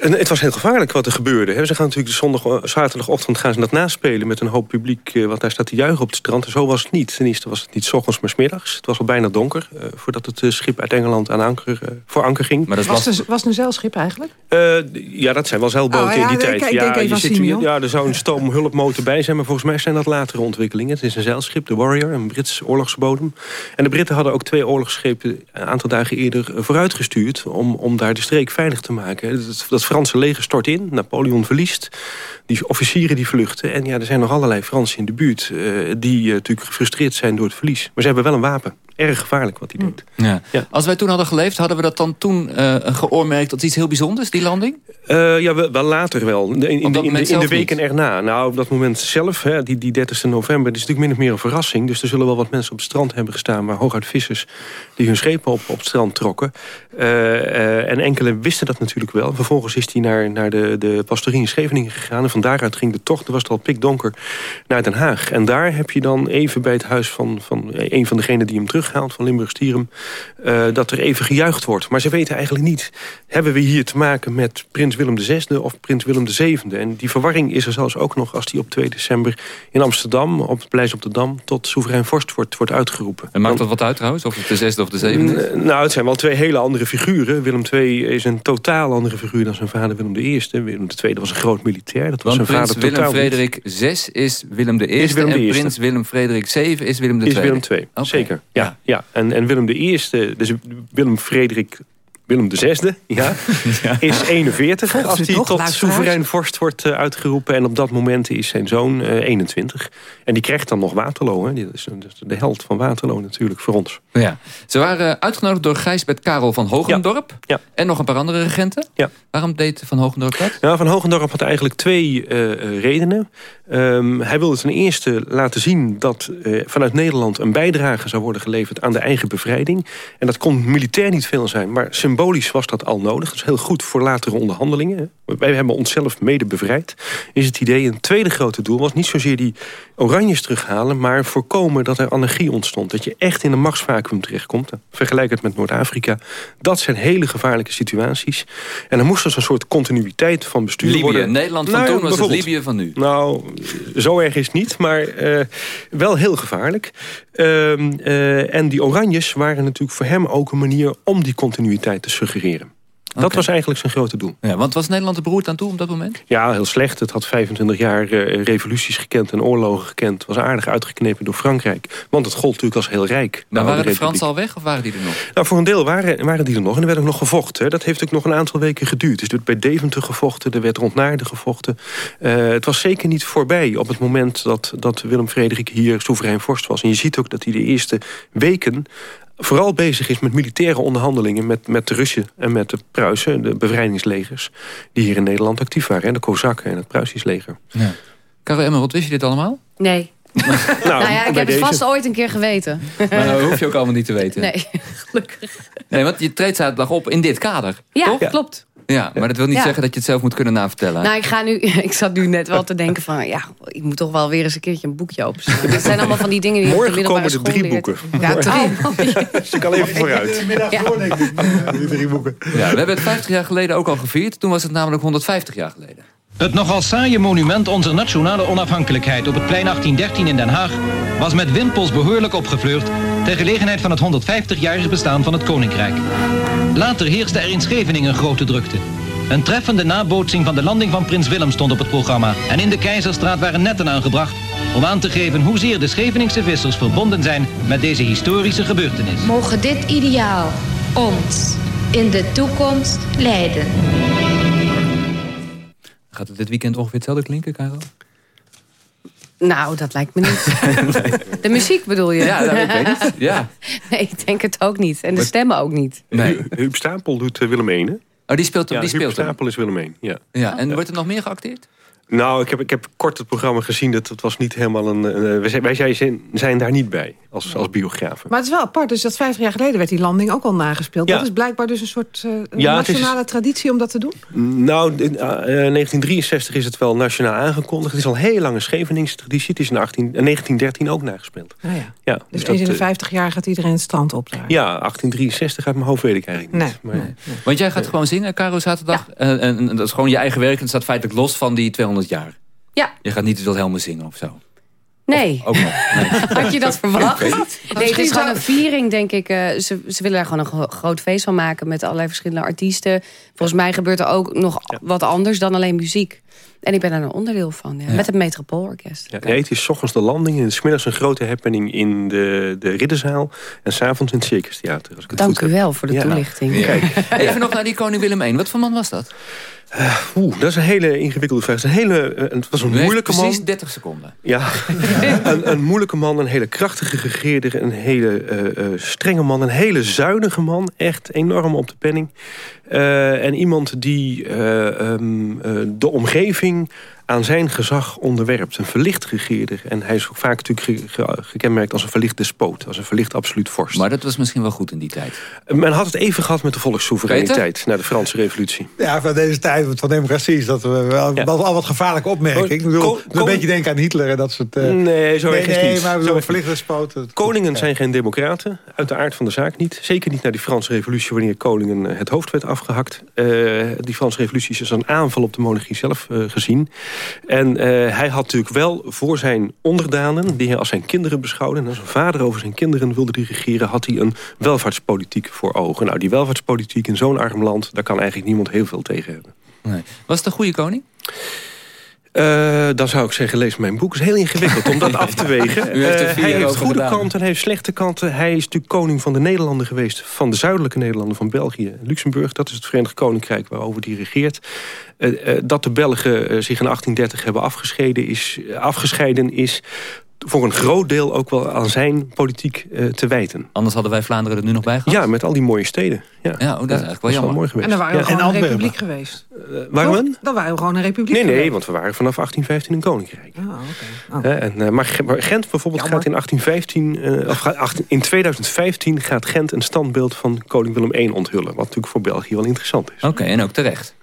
En het was heel gevaarlijk wat er gebeurde. hè. Ze gaan natuurlijk de zondag, eh, zaterdagochtend gaan ze dat naspelen... met een hoop publiek eh, wat daar staat te juichen op het strand. En zo was het niet. Ten eerste was het niet 's ochtends, maar 's middags. Het was al bijna donker eh, voordat het eh, schip uit Engeland aan anker, voor anker ging. Maar dat Was, het, was het een zeilschip eigenlijk? Eh, ja, dat zijn wel zeilboten Oh, ja, in die ik- tijd. ik denk ja, je zit, ja, er zou een stoomhulpmotor bij zijn... maar volgens mij zijn dat latere ontwikkelingen. Het is een zeilschip, de Warrior, een Brits oorlogsbodem. En de Britten hadden ook twee oorlogsschepen... een aantal dagen eerder vooruitgestuurd... om, om daar de streek veilig te maken. Dat, dat Franse leger stort in, Napoleon verliest... die officieren die vluchten. En ja, er zijn nog allerlei Fransen in de buurt... eh, die eh, natuurlijk gefrustreerd zijn door het verlies. Maar ze hebben wel een wapen. Erg gevaarlijk wat hij deed. Ja. Ja. Als wij toen hadden geleefd, hadden we dat dan toen eh, geoormerkt... als iets heel bijzonders, die landing? Eh, ja, wel, later wel. In, de, in, de, moment in de zelf weken niet? erna. Nou, op dat moment zelf, hè, die, die 30 november... dat is natuurlijk min of meer een verrassing. Dus er zullen wel wat mensen op het strand hebben gestaan... maar hooguit vissers die hun schepen op, op het strand trokken. Eh, eh, en enkele wisten dat natuurlijk wel. Vervolgens is hij naar, naar de, de pastorie in Scheveningen gegaan... en van daaruit ging de tocht, er was het al pikdonker, naar Den Haag. En daar heb je dan even bij het huis van, van een van degenen die hem van Limburg Stierum, eh, dat er even gejuicht wordt. Maar ze weten eigenlijk niet... hebben we hier te maken met prins Willem VI of prins Willem VII? En die verwarring is er zelfs ook nog als die op 2 december... in Amsterdam, op het Paleis op de Dam... tot soeverein vorst wordt, wordt uitgeroepen. En maakt dat wat uit trouwens? Of het de zesde of de zevende Nou, het zijn wel twee hele andere figuren. Willem II is een totaal andere figuur dan zijn vader Willem I. Willem II was een groot militair. Dat was Want zijn prins vader Willem. Frederik VI is Willem I. Is Willem en prins Willem Frederik VII is Willem II. Is Willem II, zeker. Ja, ja. En, en Willem I, dus Willem Frederik... Willem VI, ja, is 41 Volgt als hij tot luisteraars? soeverein vorst wordt eh, uitgeroepen. En op dat moment is zijn zoon eh, 21. En die krijgt dan nog Waterloo. Hè. Die is dat is de held van Waterloo natuurlijk voor ons. Ja. Ze waren uitgenodigd door Gijsbert Karel van Hogendorp. Ja. En nog een paar andere regenten. Ja. Waarom deed Van Hogendorp dat? Nou, Van Hogendorp had eigenlijk twee eh, eh, redenen. Ehm, hij wilde ten eerste laten zien dat eh, vanuit Nederland... een bijdrage zou worden geleverd aan de eigen bevrijding. En dat kon militair niet veel zijn, maar symbolisch was dat al nodig. Dat is heel goed voor latere onderhandelingen. Wij hebben onszelf mede bevrijd. Is het idee, een tweede grote doel was niet zozeer die oranjes terughalen... maar voorkomen dat er anarchie ontstond. Dat je echt in een machtsvacuum terechtkomt. Vergelijk het met Noord-Afrika. Dat zijn hele gevaarlijke situaties. En er moest dus een soort continuïteit van bestuur Libië. worden. Nederland van Nou toen was het. Libië van nu. Nou, zo erg is het niet, maar eh, wel heel gevaarlijk. Ehm, eh, en die oranjes waren natuurlijk voor hem ook een manier... om die continuïteit te suggereren. Dat was eigenlijk zijn grote doel. Ja, want was Nederland er beroerd aan toe op dat moment? Ja, heel slecht. Het had 25 jaar eh, revoluties gekend en oorlogen gekend. was aardig uitgeknepen door Frankrijk. Want het gold natuurlijk als heel rijk. Maar waren de. Fransen al weg of waren die er nog? Nou, voor een deel waren, waren die er nog. En er werd ook nog gevochten. hè. Dat heeft ook nog een aantal weken geduurd. Dus er werd bij Deventer gevochten. Er werd rond Naarden gevochten. Eh, het was zeker niet voorbij op het moment dat, dat Willem Frederik hier soeverein vorst was. En je ziet ook dat hij de eerste weken vooral bezig is met militaire onderhandelingen... met, met de Russen en met de Pruisen, de bevrijdingslegers... die hier in Nederland actief waren. En de Kozakken en het Pruisisch leger. Ja. Karel Emmerot, wist je dit allemaal? Nee. Nou, Nou, ja, ik heb het vast ooit een keer geweten. Maar dat hoef je ook allemaal niet te weten. Nee, gelukkig. Nee, want je treedt zaterdag op in dit kader. Ja, toch? klopt. Ja, maar dat wil niet Ja. zeggen dat je het zelf moet kunnen navertellen. Nou, ik, ga nu, ik zat nu net wel te denken van... ja, ik moet toch wel weer eens een keertje een boekje openslaan. Dat zijn allemaal van die dingen die je op de Morgen middelbare komen er school drie leert. boeken. Ja, Morgen. drie. Dus ik al even vooruit. Ja. Die drie boeken. Ja, we hebben het 50 jaar geleden ook al gevierd. Toen was het namelijk 150 jaar geleden. Het nogal saaie monument onze nationale onafhankelijkheid op het plein 1813 in Den Haag was met wimpels behoorlijk opgefleurd ter gelegenheid van het 150-jarig bestaan van het Koninkrijk. Later heerste er in Scheveningen grote drukte. Een treffende nabootsing van de landing van Prins Willem stond op het programma en in de Keizerstraat waren netten aangebracht om aan te geven hoezeer de Scheveningse vissers verbonden zijn met deze historische gebeurtenis. Mogen dit ideaal ons in de toekomst leiden. Gaat het dit weekend ongeveer hetzelfde klinken, Karel? Nou, dat lijkt me niet. De muziek bedoel je? Ja, dat weet ik niet. Ja. Nee, ik denk het ook niet. En de stemmen ook niet. Nee. Huub Stapel doet eh, Willem 1, hè? Oh, die speelt, Ja, die Huub speelt hem. Stapel is Willem 1, ja. Ja, en wordt er nog meer geacteerd? Nou, ik heb, ik heb kort het programma gezien. Dat, dat was niet helemaal een... een- wij zijn, wij zijn, zijn daar niet bij als, als biografen. Maar het is wel apart, dus dat 50 jaar geleden werd die landing ook al nagespeeld. Ja. Dat is blijkbaar dus een soort eh, Ja, het is- nationale traditie om dat te doen? Nou, in, eh, 1963 is het wel nationaal aangekondigd. Het is al heel lang een Scheveningse traditie. Het is in 18, eh, 1913 ook nagespeeld. Nou ja. Ja, Dus dat, eens in de eh, 50 jaar gaat iedereen het strand op daar. Ja, 1863 uit mijn hoofd weet ik eigenlijk niet. Nee, Maar- Want jij gaat gewoon zingen, Caro, zaterdag. En, en, en dat is gewoon je eigen werk en het staat feitelijk los van die 200 jaar. Ja. Je gaat niet Helmer zingen of zo. Nee. Ook nog. Nee. Had je dat verwacht? Nee, het is gewoon een viering, denk ik. Eh, ze, ze willen daar gewoon een gro- groot feest van maken... met allerlei verschillende artiesten. Volgens mij gebeurt er ook nog wat anders dan alleen muziek. En ik ben daar een onderdeel van, ja. Ja. met het Metropoolorkest. Ja, nee, het is 's ochtends de landing en 's middags een grote happening in de, de Ridderzaal. En s'avonds in het Circus Theater. Als ik het Dank goed u heb. wel voor de Ja. toelichting. Kijk. Even nog naar die koning Willem I. Wat voor man was dat? Oeh, dat is een hele ingewikkelde vraag. Het, is een hele, eh, het was een moeilijke man. precies 30 seconden. Ja, een, een moeilijke man, een hele krachtige regeerder... een hele eh, strenge man, een hele zuinige man. Echt enorm op de penning. Eh, en iemand die eh, ehm, eh, de omgeving aan zijn gezag onderwerpt. Een verlicht regeerder. En hij is ook vaak natuurlijk ge- ge- gekenmerkt als een verlicht despoot. Als een verlicht absoluut vorst. Maar dat was misschien wel goed in die tijd. Men had het even gehad met de volkssoevereiniteit... na de Franse revolutie. Ja, van deze tijd van democratie is dat we wel, al wat gevaarlijke opmerking. Ik bedoel, een beetje denken aan Hitler en dat soort... eh, Nee, zo erg is het nee, niet. maar ik Zo bedoel, erg verlichte spoten. Koningen zijn geen democraten, uit de aard van de zaak niet. Zeker niet na die Franse revolutie, wanneer koningen het hoofd werd afgehakt. Eh, die Franse revolutie is als een aanval op de monarchie zelf eh, gezien. En eh, hij had natuurlijk wel voor zijn onderdanen, die hij als zijn kinderen beschouwde... en als een vader over zijn kinderen wilde regeren... had hij een welvaartspolitiek voor ogen. Nou, die welvaartspolitiek in zo'n arm land... daar kan eigenlijk niemand heel veel tegen hebben. Nee. Was het een goede koning? Eh, dan zou ik zeggen, lees mijn boek. Het is heel ingewikkeld om dat af te wegen. Heeft Eh, hij heeft goede gedaan. kanten en hij heeft slechte kanten. Hij is natuurlijk koning van de Nederlanden geweest. Van de zuidelijke Nederlanden, van België en Luxemburg. Dat is het Verenigd Koninkrijk waarover die regeert. Eh, dat de Belgen zich in 1830 hebben afgescheiden is, afgescheiden is voor een groot deel ook wel aan zijn politiek eh, te wijten. Anders hadden wij Vlaanderen er nu nog bij gehad. Ja, met al die mooie steden. Ja, Ja, oh, dat is eigenlijk wel jammer. mooi geweest. En dan waren we Ja. gewoon een republiek geweest. waren we? Toch? Dan waren we gewoon een republiek Nee, nee, geweest. want we waren vanaf 1815 een koninkrijk. Ah, oké. Hè, en, eh, maar Ge- maar Gent bijvoorbeeld gaat in 1815, eh, of gaat 18 in 2015 gaat Gent een standbeeld van koning Willem I onthullen. Wat natuurlijk voor België wel interessant is. Oké, en ook terecht.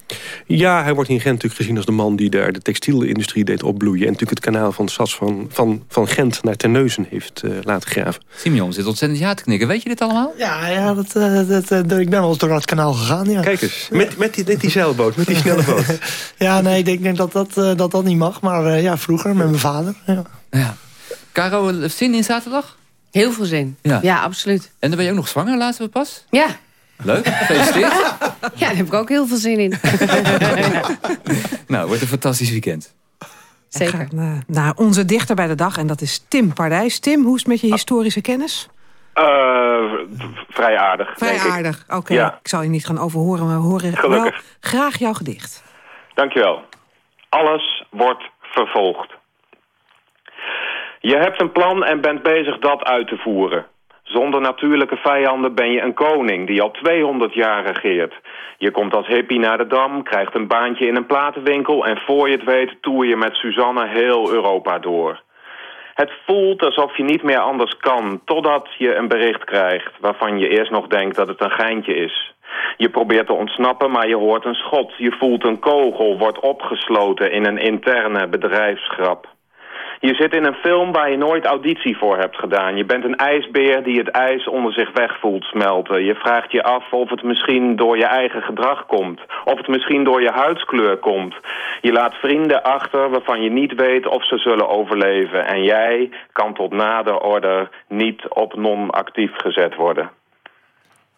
Ja, hij wordt in Gent natuurlijk gezien als de man die daar de textielindustrie deed opbloeien. En natuurlijk het kanaal van Sas van, van, van Gent naar Terneuzen heeft eh, laten graven. Simeon zit ontzettend ja te knikken. Weet je dit allemaal? Ja, ja dat, eh, dat, eh, ik ben wel eens door dat kanaal gegaan, ja. Kijk eens, met, met, die, met die zeilboot, met die snelle boot. Ja, nee, ik denk, ik denk dat, dat, eh, dat dat niet mag. Maar eh, ja, vroeger met mijn vader. Ja. Ja. Caro, zin in zaterdag? Heel veel zin. Ja. Ja, absoluut. En dan ben je ook nog zwanger, laten we pas? Ja. Leuk, gefeliciteerd. ja, daar heb ik ook heel veel zin in. nou, wordt een fantastisch weekend. Zeker. Ga, naar, naar onze dichter bij de dag en dat is Tim Pardijs. Tim, hoe is het met je historische kennis? Eh, vrij aardig. Vrij aardig. Oké, Ja. ik zal je niet gaan overhoren, maar we horen Gelukkig. wel graag jouw gedicht. Dankjewel. Alles wordt vervolgd. Je hebt een plan en bent bezig dat uit te voeren. Zonder natuurlijke vijanden ben je een koning die al 200 jaar regeert. Je komt als hippie naar de Dam, krijgt een baantje in een platenwinkel... en voor je het weet toer je met Suzanne heel Europa door. Het voelt alsof je niet meer anders kan, totdat je een bericht krijgt... waarvan je eerst nog denkt dat het een geintje is. Je probeert te ontsnappen, maar je hoort een schot. Je voelt een kogel, wordt opgesloten in een interne bedrijfsgrap. Je zit in een film waar je nooit auditie voor hebt gedaan. Je bent een ijsbeer die het ijs onder zich weg voelt smelten. Je vraagt je af of het misschien door je eigen gedrag komt. Of het misschien door je huidskleur komt. Je laat vrienden achter waarvan je niet weet of ze zullen overleven. En jij kan tot nader order niet op non-actief gezet worden.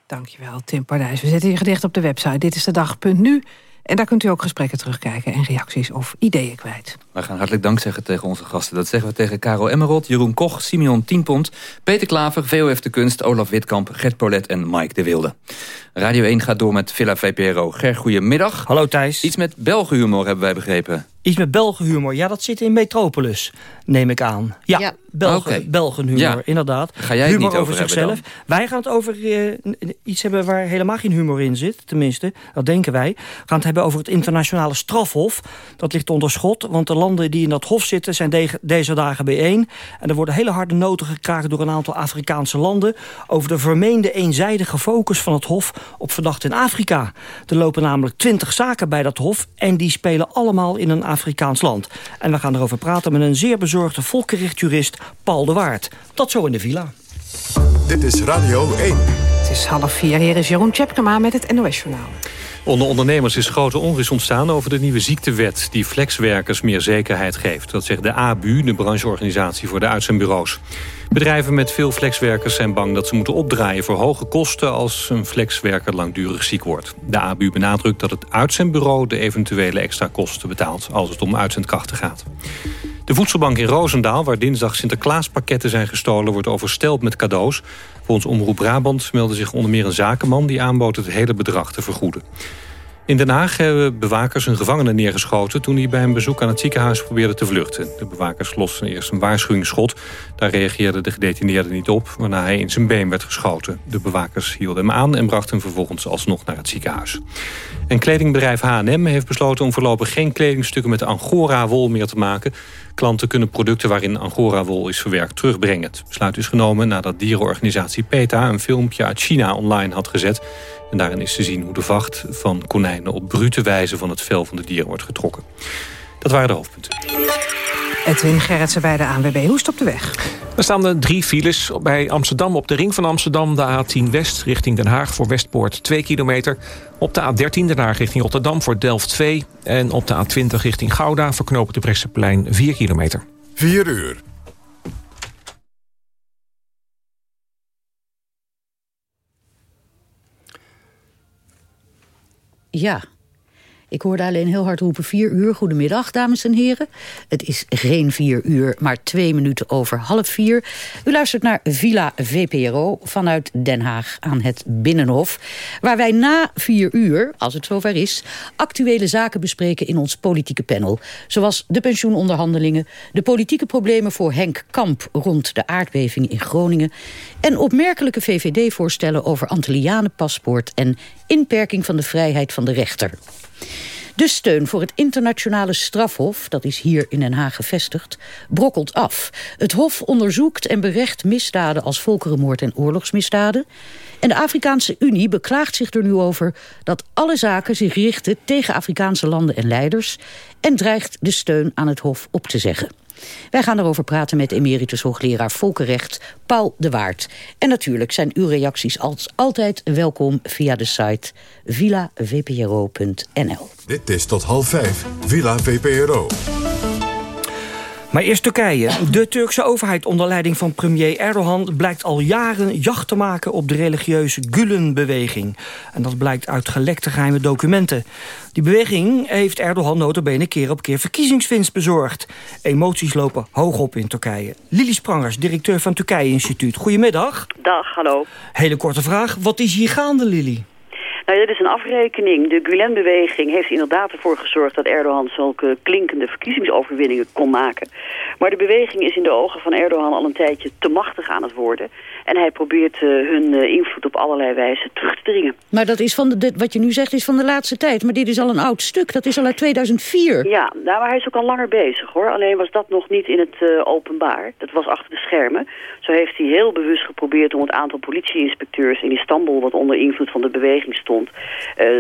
Dankjewel, Tim Pardijs. We zetten je gedicht op de website. Dit is de dag.nu. En daar kunt u ook gesprekken terugkijken en reacties of ideeën kwijt. We gaan hartelijk dank zeggen tegen onze gasten. Dat zeggen we tegen Caro Emmerot, Jeroen Koch, Simeon Tienpont... Peter Klaver, VOF de Kunst, Olaf Witkamp, Gert Polet en Mike de Wilde. Radio 1 gaat door met Villa VPRO. Ger, goedemiddag. Hallo Thijs. Iets met Belgenhumor hebben wij begrepen. Iets met Belgenhumor. Ja, dat zit in Metropolis, neem ik aan. Ja, ja. Belgen, okay. Belgenhumor, ja. inderdaad. Ga jij humor niet over, over zichzelf. Wij gaan het over uh, iets hebben waar helemaal geen humor in zit. Tenminste, dat denken wij. We gaan het hebben over het internationale strafhof. Dat ligt onder schot, want de landen die in dat hof zitten... zijn de deze dagen bijeen. En er worden hele harde noten gekraakt door een aantal Afrikaanse landen... over de vermeende eenzijdige focus van het hof op verdachten in Afrika. Er lopen namelijk twintig zaken bij dat hof... en die spelen allemaal in een Afrikaans land. En we gaan erover praten met een zeer bezorgde volkenrechtjurist Paul de Waard. Tot zo in de villa. Dit is Radio 1. Het is half vier. Hier is Jeroen Tjepkema met het NOS-journaal. Onder ondernemers is grote onrust ontstaan over de nieuwe ziektewet... die flexwerkers meer zekerheid geeft. Dat zegt de ABU, de brancheorganisatie voor de uitzendbureaus. Bedrijven met veel flexwerkers zijn bang dat ze moeten opdraaien... voor hoge kosten als een flexwerker langdurig ziek wordt. De ABU benadrukt dat het uitzendbureau de eventuele extra kosten betaalt... als het om uitzendkrachten gaat. De voedselbank in Roosendaal, waar dinsdag Sinterklaaspakketten zijn gestolen... wordt oversteld met cadeaus. Volgens Omroep Brabant meldde zich onder meer een zakenman... die aanbood het hele bedrag te vergoeden. In Den Haag hebben bewakers een gevangene neergeschoten... toen hij bij een bezoek aan het ziekenhuis probeerde te vluchten. De bewakers losten eerst een waarschuwingsschot. Daar reageerde de gedetineerde niet op... waarna hij in zijn been werd geschoten. De bewakers hielden hem aan en brachten hem vervolgens alsnog naar het ziekenhuis. En kledingbedrijf H&M heeft besloten om voorlopig geen kledingstukken met Angora-wol meer te maken. Klanten kunnen producten waarin Angora-wol is verwerkt terugbrengen. Het besluit is genomen nadat dierenorganisatie PETA een filmpje uit China online had gezet. En daarin is te zien hoe de vacht van konijnen op brute wijze van het vel van de dieren wordt getrokken. Dat waren de hoofdpunten. Edwin Gerritsen bij de ANWB. Hoe is het op de weg? Er staan er drie files bij Amsterdam op de ring van Amsterdam. De A10 West richting Den Haag voor Westpoort 2 kilometer. Op de A13 Den Haag richting Rotterdam voor Delft 2. En op de A20 richting Gouda voor knopen de Brechtseplein 4 kilometer. 4 uur. Ja, ik hoorde alleen heel hard roepen vier uur. Goedemiddag, dames en heren. Het is geen vier uur, maar twee minuten over half vier. U luistert naar Villa VPRO vanuit Den Haag aan het Binnenhof. Waar wij na vier uur, als het zover is... actuele zaken bespreken in ons politieke panel. Zoals de pensioenonderhandelingen... de politieke problemen voor Henk Kamp rond de aardbeving in Groningen... en opmerkelijke VVD-voorstellen over Antillianenpaspoort... en inperking van de vrijheid van de rechter. De steun voor het internationale strafhof, dat is hier in Den Haag gevestigd, brokkelt af. Het hof onderzoekt en berecht misdaden als volkerenmoord en oorlogsmisdaden. En de Afrikaanse Unie beklaagt zich er nu over dat alle zaken zich richten tegen Afrikaanse landen en leiders en dreigt de steun aan het hof op te zeggen. Wij gaan erover praten met emeritus hoogleraar Volkenrecht Paul de Waard. En natuurlijk zijn uw reacties als altijd welkom via de site villavpro.nl. Dit is tot half vijf, Villa VPRO. Maar eerst Turkije. De Turkse overheid onder leiding van premier Erdogan... blijkt al jaren jacht te maken op de religieuze Gulen-beweging. En dat blijkt uit gelekte geheime documenten. Die beweging heeft Erdogan notabene keer op keer verkiezingswinst bezorgd. Emoties lopen hoog op in Turkije. Lili Sprangers, directeur van Turkije Instituut. Goedemiddag. Dag, hallo. Hele korte vraag. Wat is hier gaande, Lili? Nou, dit is een afrekening. De Gulen-beweging heeft inderdaad ervoor gezorgd dat Erdogan zulke klinkende verkiezingsoverwinningen kon maken. Maar de beweging is in de ogen van Erdogan al een tijdje te machtig aan het worden. En hij probeert uh, hun uh, invloed op allerlei wijze terug te dringen. Maar dat is van de, wat je nu zegt is van de laatste tijd. Maar dit is al een oud stuk. Dat is al uit 2004. Ja, nou, maar hij is ook al langer bezig hoor. Alleen was dat nog niet in het uh, openbaar. Dat was achter de schermen. Zo heeft hij heel bewust geprobeerd om het aantal politieinspecteurs in Istanbul... wat onder invloed van de beweging stond vond...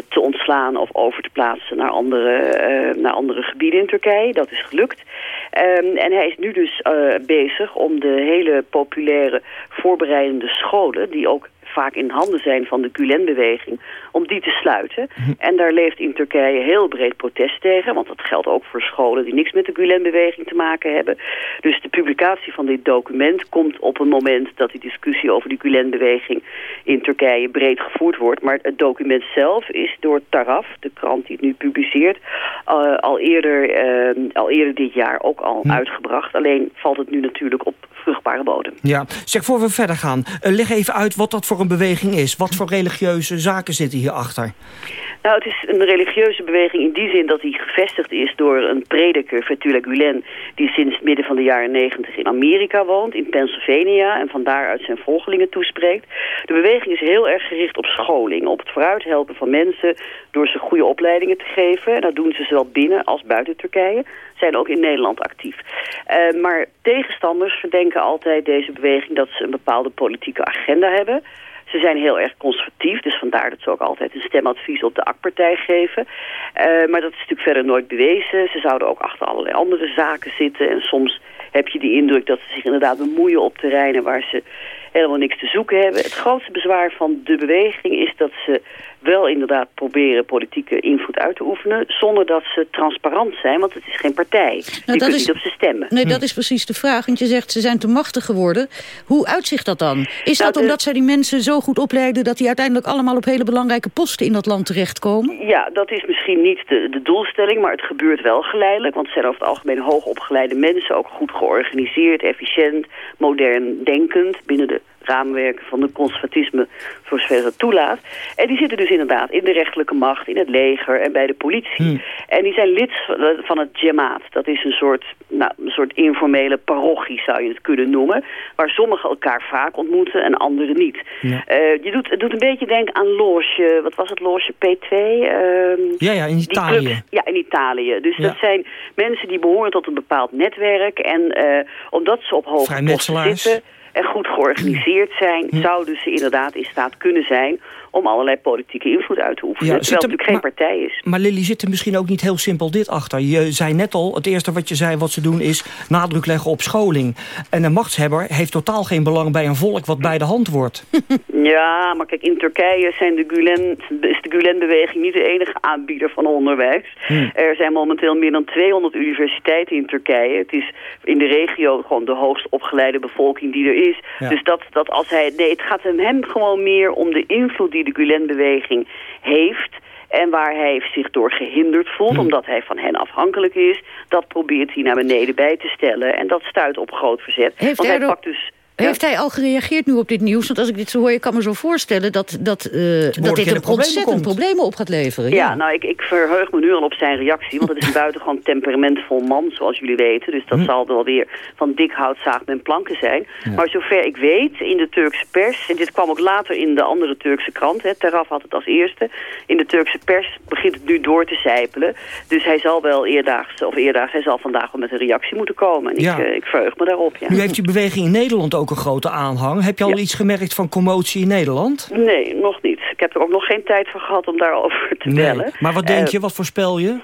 te ontslaan of over te plaatsen naar andere, naar andere gebieden in Turkije. Dat is gelukt. Ehm, en hij is nu dus bezig om de hele populaire voorbereidende scholen... die ook vaak in handen zijn van de Gulen-beweging, om die te sluiten. Mhm. En daar leeft in Turkije heel breed protest tegen, want dat geldt ook voor scholen die niks met de Gulen-beweging te maken hebben. Dus de publicatie van dit document komt op een moment dat die discussie over de Gulen-beweging in Turkije breed gevoerd wordt. Maar het document zelf is door Taraf, de krant die het nu publiceert, uh, al, eerder, uh, al eerder dit jaar ook al mhm. uitgebracht. Alleen valt het nu natuurlijk op vruchtbare bodem. Ja, zeg voor we verder gaan, uh, leg even uit wat dat voor een beweging is. Wat voor religieuze zaken zitten hierachter? Nou, het is een religieuze beweging in die zin dat hij gevestigd is door een prediker, Fethullah Gulen, die sinds midden van de jaren negentig in Amerika woont, in Pennsylvania, en van daaruit zijn volgelingen toespreekt. De beweging is heel erg gericht op scholing, op het vooruithelpen van mensen door ze goede opleidingen te geven. En dat doen ze zowel binnen als buiten Turkije. Zijn ook in Nederland actief. Uh, maar tegenstanders verdenken altijd deze beweging dat ze een bepaalde politieke agenda hebben. Ze zijn heel erg conservatief, dus vandaar dat ze ook altijd een stemadvies op de AK-partij geven. Uh, maar dat is natuurlijk verder nooit bewezen. Ze zouden ook achter allerlei andere zaken zitten. En soms heb je de indruk dat ze zich inderdaad bemoeien op terreinen waar ze helemaal niks te zoeken hebben. Het grootste bezwaar van de beweging is dat ze wel inderdaad proberen politieke invloed uit te oefenen... zonder dat ze transparant zijn, want het is geen partij. Nou, je kunt is, niet op ze stemmen. Nee, dat is precies de vraag. Want je zegt, ze zijn te machtig geworden. Hoe uitzicht dat dan? Is nou, dat omdat zij die mensen zo goed opleiden... dat die uiteindelijk allemaal op hele belangrijke posten in dat land terechtkomen? Ja, dat is misschien niet de, de doelstelling, maar het gebeurt wel geleidelijk. Want ze zijn over het algemeen hoogopgeleide mensen... ook goed georganiseerd, efficiënt, modern denkend... binnen de raamwerken van de conservatisme voor zover dat toelaat. En die zitten dus inderdaad in de rechterlijke macht, in het leger en bij de politie. Hmm. En die zijn lid van het Jamaat. Dat is een soort, nou, een soort informele parochie zou je het kunnen noemen. Waar sommigen elkaar vaak ontmoeten en anderen niet. Ja. Uh, je doet, het doet een beetje denken aan loge, wat was het, loge P2? Ehm, ja, ja, in Italië. ja, in Italië. Dus dat zijn mensen die behoren tot een bepaald netwerk. En uh, omdat ze op hoge posten zitten en goed georganiseerd zijn... Zouden ze inderdaad in staat kunnen zijn om allerlei politieke invloed uit te oefenen. Ja, terwijl het natuurlijk geen partij is. Maar Lily, zit er misschien ook niet heel simpel dit achter? Je zei net al, het eerste wat je zei wat ze doen is nadruk leggen op scholing. En een machtshebber heeft totaal geen belang bij een volk wat bij de hand wordt. Ja, maar kijk, in Turkije zijn de Gulen, is de Gulen-beweging niet de enige aanbieder van onderwijs. Hmm. Er zijn momenteel meer dan 200 universiteiten in Turkije. Het is in de regio gewoon de hoogst opgeleide bevolking die er is. Dus dat, dat als hij... Nee, het gaat hem gewoon meer om de invloed die de Gulen-beweging heeft en waar hij zich door gehinderd voelt, hmm. omdat hij van hen afhankelijk is. Dat probeert hij naar beneden bij te stellen. En dat stuit op groot verzet. Heeft want hij pakt dus heeft hij al gereageerd nu op dit nieuws? Want als ik dit zo hoor, je kan me zo voorstellen dat, dat, uh, dat dit een ontzettend problemen op gaat leveren. Ja, ja, nou, ik, ik verheug me nu al op zijn reactie. Want het is een buitengewoon temperamentvol man, zoals jullie weten. Dus dat hm. zal wel weer van dik hout zaag met planken zijn. Maar zover ik weet, in de Turkse pers... en dit kwam ook later in de andere Turkse krant... Hè, Teraf had het als eerste. In de Turkse pers begint het nu door te zijpelen. Dus hij zal wel eerdaags, of eerdaags... hij zal vandaag wel met een reactie moeten komen. En ik, uh, ik verheug me daarop, ja. Nu heeft die beweging in Nederland ook een grote aanhang. Heb je al iets gemerkt van commotie in Nederland? Nee, nog niet. Ik heb er ook nog geen tijd voor gehad om daarover te bellen. Maar wat denk eh, je, wat voorspel je?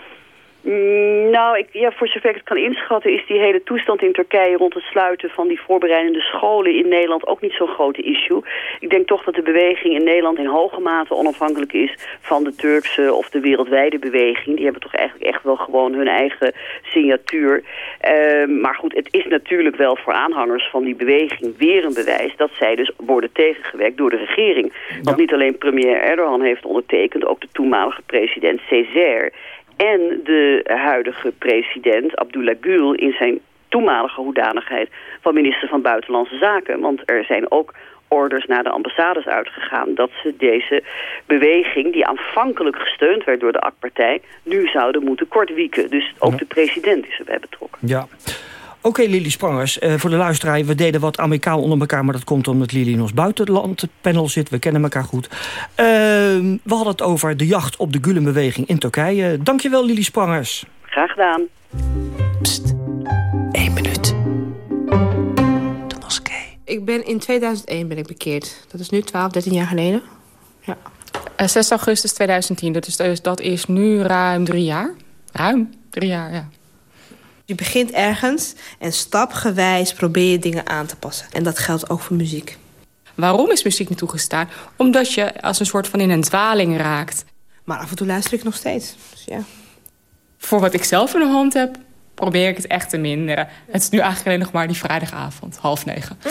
Mm, nou, ik, ja, voor zover ik het kan inschatten is die hele toestand in Turkije rond het sluiten van die voorbereidende scholen in Nederland ook niet zo'n grote issue. Ik denk toch dat de beweging in Nederland in hoge mate onafhankelijk is van de Turkse of de wereldwijde beweging. Die hebben toch eigenlijk echt wel gewoon hun eigen signatuur. Uh, maar goed, het is natuurlijk wel voor aanhangers van die beweging weer een bewijs dat zij dus worden tegengewerkt door de regering. Want niet alleen premier Erdogan heeft ondertekend, ook de toenmalige president Césaire en de huidige president Abdullah Gül in zijn toenmalige hoedanigheid van minister van Buitenlandse Zaken. Want er zijn ook orders naar de ambassades uitgegaan... dat ze deze beweging, die aanvankelijk gesteund werd door de AK-partij... nu zouden moeten kortwieken. Dus ook de president is erbij betrokken. Ja. Oké, okay, Lili Sprangers. Uh, voor de luisteraar, we deden wat amicaal onder elkaar... maar dat komt omdat Lili in ons buitenlandpanel zit. We kennen elkaar goed. Uh, we hadden het over de jacht op de Gulenbeweging in Turkije. Dankjewel, Lili Sprangers. Graag gedaan. Pst, één minuut. De moskee. Ik ben in 2001 ben ik bekeerd. Dat is nu 12, 13 jaar geleden. Ja. 6 augustus 2010, dus dat is nu ruim drie jaar. Ruim drie jaar, ja. Je begint ergens en stapgewijs probeer je dingen aan te passen. En dat geldt ook voor muziek. Waarom is muziek niet toegestaan? Omdat je als een soort van in een dwaling raakt. Maar af en toe luister ik nog steeds. Dus ja. Voor wat ik zelf in de hand heb, probeer ik het echt te minderen. Het is nu eigenlijk alleen nog maar die vrijdagavond, half negen.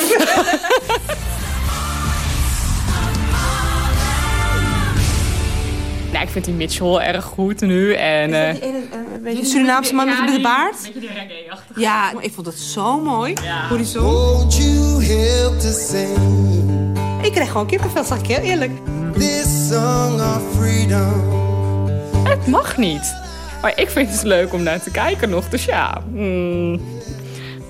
Nou, ik vind die Mitchell erg goed nu. En, een beetje Surinaamse man met de baard? Een beetje reggae Ja, ik vond het zo mooi. Ja. Hoe die zo... Ik kreeg gewoon kippenvel, zeg ik heel eerlijk. This song of freedom. Het mag niet. Maar ik vind het leuk om naar te kijken nog. Dus ja, mm,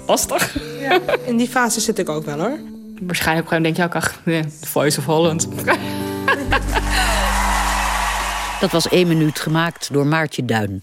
lastig. Ja, in die fase zit ik ook wel hoor. Waarschijnlijk denk je ook, ach, The Voice of Holland. Dat was één minuut gemaakt door Maartje Duin.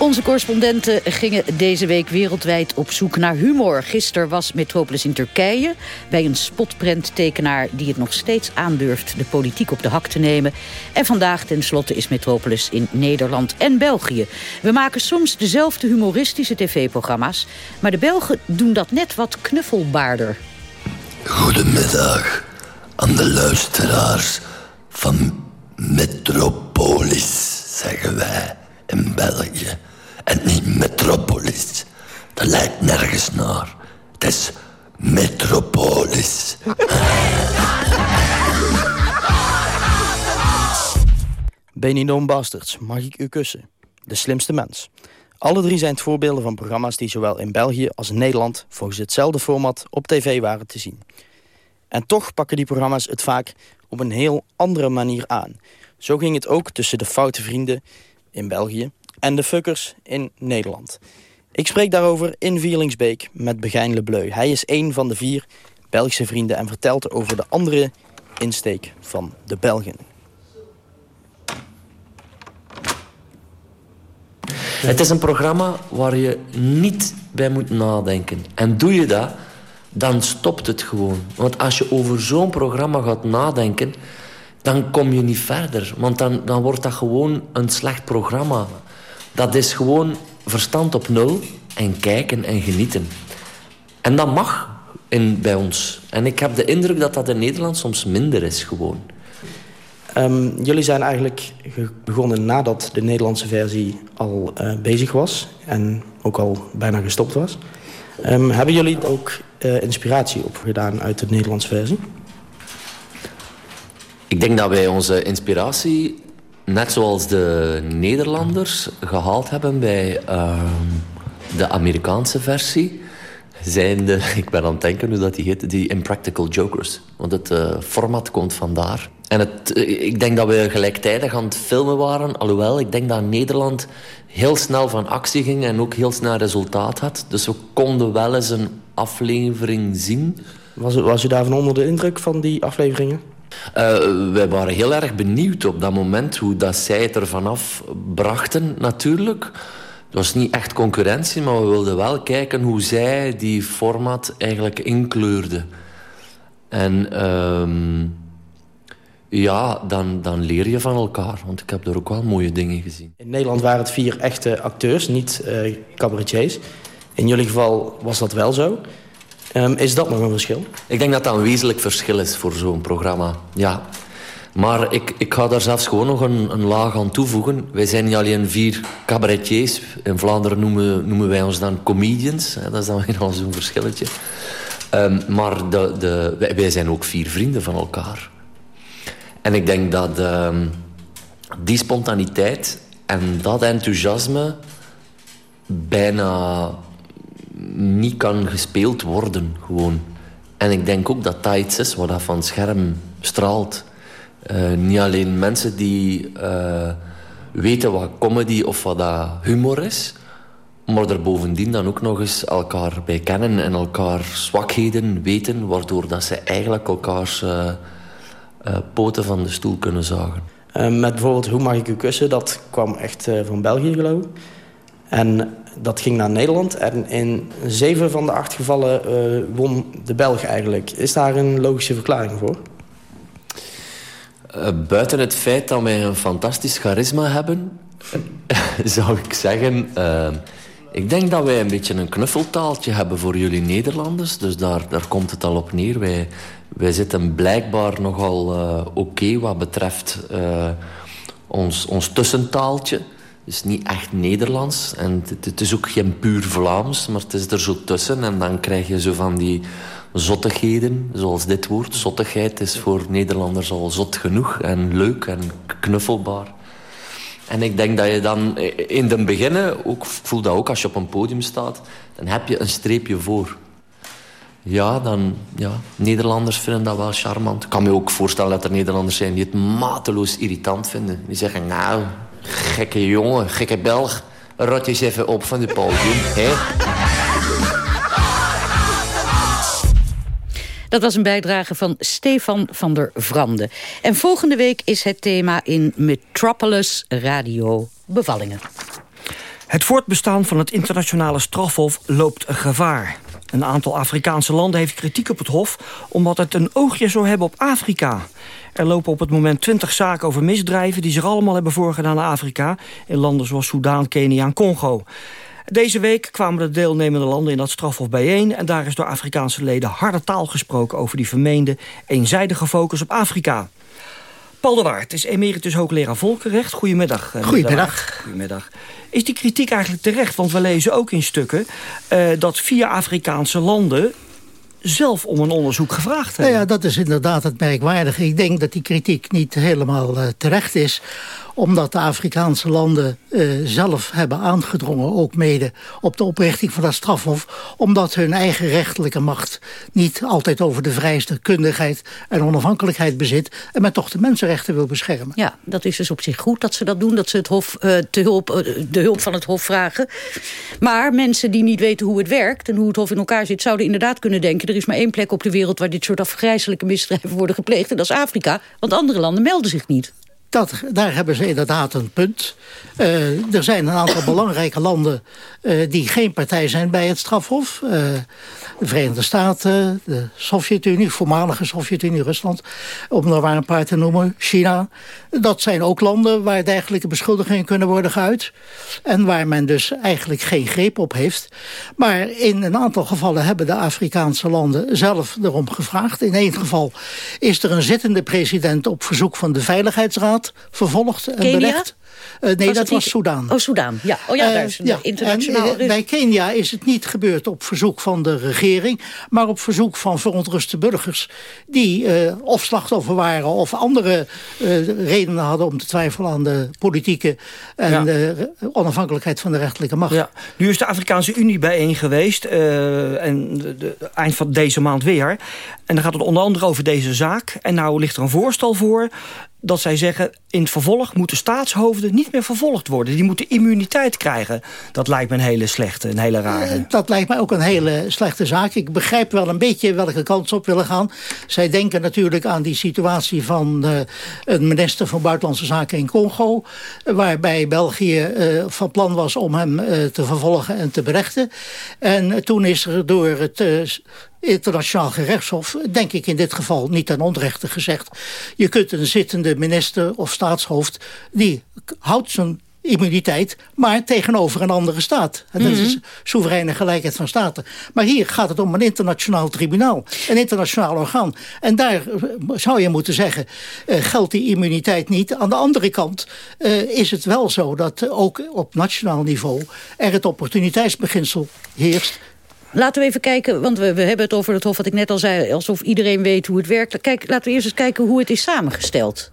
Onze correspondenten gingen deze week wereldwijd op zoek naar humor. Gisteren was Metropolis in Turkije bij een spotprenttekenaar... die het nog steeds aandurft de politiek op de hak te nemen. En vandaag tenslotte is Metropolis in Nederland en België. We maken soms dezelfde humoristische tv-programma's... maar de Belgen doen dat net wat knuffelbaarder. Goedemiddag aan de luisteraars van Metropolis, zeggen wij in België. En niet Metropolis. Dat lijkt nergens naar. Het is Metropolis. Benidorm Bastards, mag ik u kussen? De slimste mens. Alle drie zijn het voorbeelden van programma's die zowel in België als Nederland... volgens hetzelfde format op tv waren te zien. En toch pakken die programma's het vaak op een heel andere manier aan. Zo ging het ook tussen de foute vrienden in België en de fuckers in Nederland. Ik spreek daarover in Vierlingsbeek met Begijn Lebleu. Hij is een van de vier Belgische vrienden en vertelt over de andere insteek van de Belgen. Het is een programma waar je niet bij moet nadenken. En doe je dat, dan stopt het gewoon. Want als je over zo'n programma gaat nadenken... dan kom je niet verder. Want dan, dan wordt dat gewoon een slecht programma. Dat is gewoon verstand op nul en kijken en genieten. En dat mag in, bij ons. En ik heb de indruk dat dat in Nederland soms minder is gewoon. Um, jullie zijn eigenlijk begonnen nadat de Nederlandse versie al uh, bezig was. En ook al bijna gestopt was. Um, hebben jullie ook uh, inspiratie opgedaan uit de Nederlandse versie? Ik denk dat wij onze inspiratie net zoals de Nederlanders gehaald hebben bij uh, de Amerikaanse versie... zijn de, ik ben aan het denken hoe dat die heet, die Impractical Jokers. Want het uh, format komt vandaar. En het, uh, ik denk dat we gelijktijdig aan het filmen waren. Alhoewel, ik denk dat Nederland heel snel van actie ging en ook heel snel resultaat had. Dus we konden wel eens een aflevering zien. Was, was u daarvan onder de indruk van die afleveringen? Uh, wij waren heel erg benieuwd op dat moment hoe dat zij het er vanaf brachten natuurlijk. Het was niet echt concurrentie, maar we wilden wel kijken hoe zij die format eigenlijk inkleurden. En um, ja, dan, dan leer je van elkaar, want ik heb er ook wel mooie dingen gezien. In Nederland waren het vier echte acteurs, niet uh, cabaretiers. In jullie geval was dat wel zo. Um, is dat nog een verschil? Ik denk dat dat een wezenlijk verschil is voor zo'n programma. Ja. Maar ik, ik ga daar zelfs gewoon nog een, een laag aan toevoegen. Wij zijn niet alleen vier cabaretiers. In Vlaanderen noemen, noemen wij ons dan comedians. Dat is dan weer al zo'n verschilletje. Um, maar de, de, wij, zijn ook vier vrienden van elkaar. En ik denk dat um, die spontaniteit en dat enthousiasme bijna niet kan gespeeld worden, gewoon. En ik denk ook dat dat iets is wat dat van scherm straalt. Uh, niet alleen mensen die uh, weten wat comedy of wat dat humor is... maar er bovendien dan ook nog eens elkaar bij kennen en elkaar zwakheden weten, waardoor dat ze eigenlijk elkaars uh, poten van de stoel kunnen zagen. Met bijvoorbeeld Hoe mag ik u kussen, dat kwam echt van België geloof ik. En dat ging naar Nederland. En in zeven van de acht gevallen won de Belg eigenlijk. Is daar een logische verklaring voor? buiten het feit dat wij een fantastisch charisma hebben... zou ik zeggen... Ik denk dat wij een beetje een knuffeltaaltje hebben voor jullie Nederlanders. Dus daar, daar komt het al op neer. Wij, wij zitten blijkbaar nogal oké wat betreft ons, ons tussentaaltje. Is niet echt Nederlands. En het, is ook geen puur Vlaams, maar het is er zo tussen. En dan krijg je zo van die zottigheden, zoals dit woord. Zottigheid is voor Nederlanders al zot genoeg en leuk en knuffelbaar. En ik denk dat je dan in het begin, ook, voel dat ook als je op een podium staat, dan heb je een streepje voor. Ja, dan, ja, Nederlanders vinden dat wel charmant. Ik kan me ook voorstellen dat er Nederlanders zijn die het mateloos irritant vinden. Die zeggen, nou, gekke jongen, gekke Belg, rot eens even op van het podium. Hè? Dat was een bijdrage van Stefan van der Vrande. En volgende week is het thema in Metropolis Radio bevallingen. Het voortbestaan van het internationale strafhof loopt gevaar. Een aantal Afrikaanse landen heeft kritiek op het hof... omdat het een oogje zou hebben op Afrika. Er lopen op het moment twintig zaken over misdrijven... die zich allemaal hebben voorgedaan naar Afrika... in landen zoals Soudaan, Kenia en Congo. Deze week kwamen de deelnemende landen in dat strafhof bijeen... en daar is door Afrikaanse leden harde taal gesproken... over die vermeende eenzijdige focus op Afrika. Paul de Waard is emeritus hoogleraar volkenrecht. Goedemiddag. Eh, Goedemiddag. Goedemiddag. Is die kritiek eigenlijk terecht? Want we lezen ook in stukken uh, dat vier Afrikaanse landen zelf om een onderzoek gevraagd hebben. Nou ja, dat is inderdaad het merkwaardige. Ik denk dat die kritiek niet helemaal uh, terecht is omdat de Afrikaanse landen uh, zelf hebben aangedrongen... ook mede op de oprichting van dat strafhof... omdat hun eigen rechtelijke macht niet altijd over de vrijste kundigheid... en onafhankelijkheid bezit... en men toch de mensenrechten wil beschermen. Ja, dat is dus op zich goed dat ze dat doen... dat ze het hof, uh, te hulp, uh, de hulp van het hof vragen. Maar mensen die niet weten hoe het werkt... en hoe het hof in elkaar zit... zouden inderdaad kunnen denken... er is maar één plek op de wereld... waar dit soort afgrijzelijke misdrijven worden gepleegd... en dat is Afrika, want andere landen melden zich niet. Dat, daar hebben ze inderdaad een punt. Uh, er zijn een aantal belangrijke landen uh, die geen partij zijn bij het strafhof. Uh, de Verenigde Staten, de Sovjet-Unie, voormalige Sovjet-Unie, Rusland. Om er maar een paar te noemen, China. Dat zijn ook landen waar dergelijke beschuldigingen kunnen worden geuit. En waar men dus eigenlijk geen greep op heeft. Maar in een aantal gevallen hebben de Afrikaanse landen zelf erom gevraagd. In één geval is er een zittende president op verzoek van de Veiligheidsraad vervolgd en Kenia? berecht. Uh, nee, was dat was Soudaan. Oh, Soudaan. Ja, oh, ja, daar is uh, ja. internationaal. En, uh, bij Kenia is het niet gebeurd op verzoek van de regering... maar op verzoek van verontruste burgers... die of slachtoffer waren of andere redenen hadden... om te twijfelen aan de politieke en ja. de onafhankelijkheid van de rechterlijke macht. Ja. Nu is de Afrikaanse Unie bijeen geweest... en de, de, eind van deze maand weer. En dan gaat het onder andere over deze zaak. En nou ligt er een voorstel voor dat zij zeggen... in het vervolg moeten staatshoofden niet meer vervolgd worden. Die moeten immuniteit krijgen. Dat lijkt me een hele slechte, een hele rare. Dat lijkt mij ook een hele slechte zaak. Ik begrijp wel een beetje welke kant ze op willen gaan. Zij denken natuurlijk aan die situatie van uh, een minister van Buitenlandse Zaken in Congo... waarbij België van plan was om hem te vervolgen en te berechten. En toen is er door het internationaal gerechtshof, denk ik in dit geval niet ten onrechte gezegd. Je kunt een zittende minister of staatshoofd, die houdt zijn immuniteit, maar tegenover een andere staat. En dat mm -hmm. is soevereine gelijkheid van staten. Maar hier gaat het om een internationaal tribunaal, een internationaal orgaan. En daar zou je moeten zeggen, uh, geldt die immuniteit niet. Aan de andere kant uh, is het wel zo dat ook op nationaal niveau er het opportuniteitsbeginsel heerst Laten we even kijken, want we, we hebben het over het hof wat ik net al zei... alsof iedereen weet hoe het werkt. Kijk, laten we eerst eens kijken hoe het is samengesteld.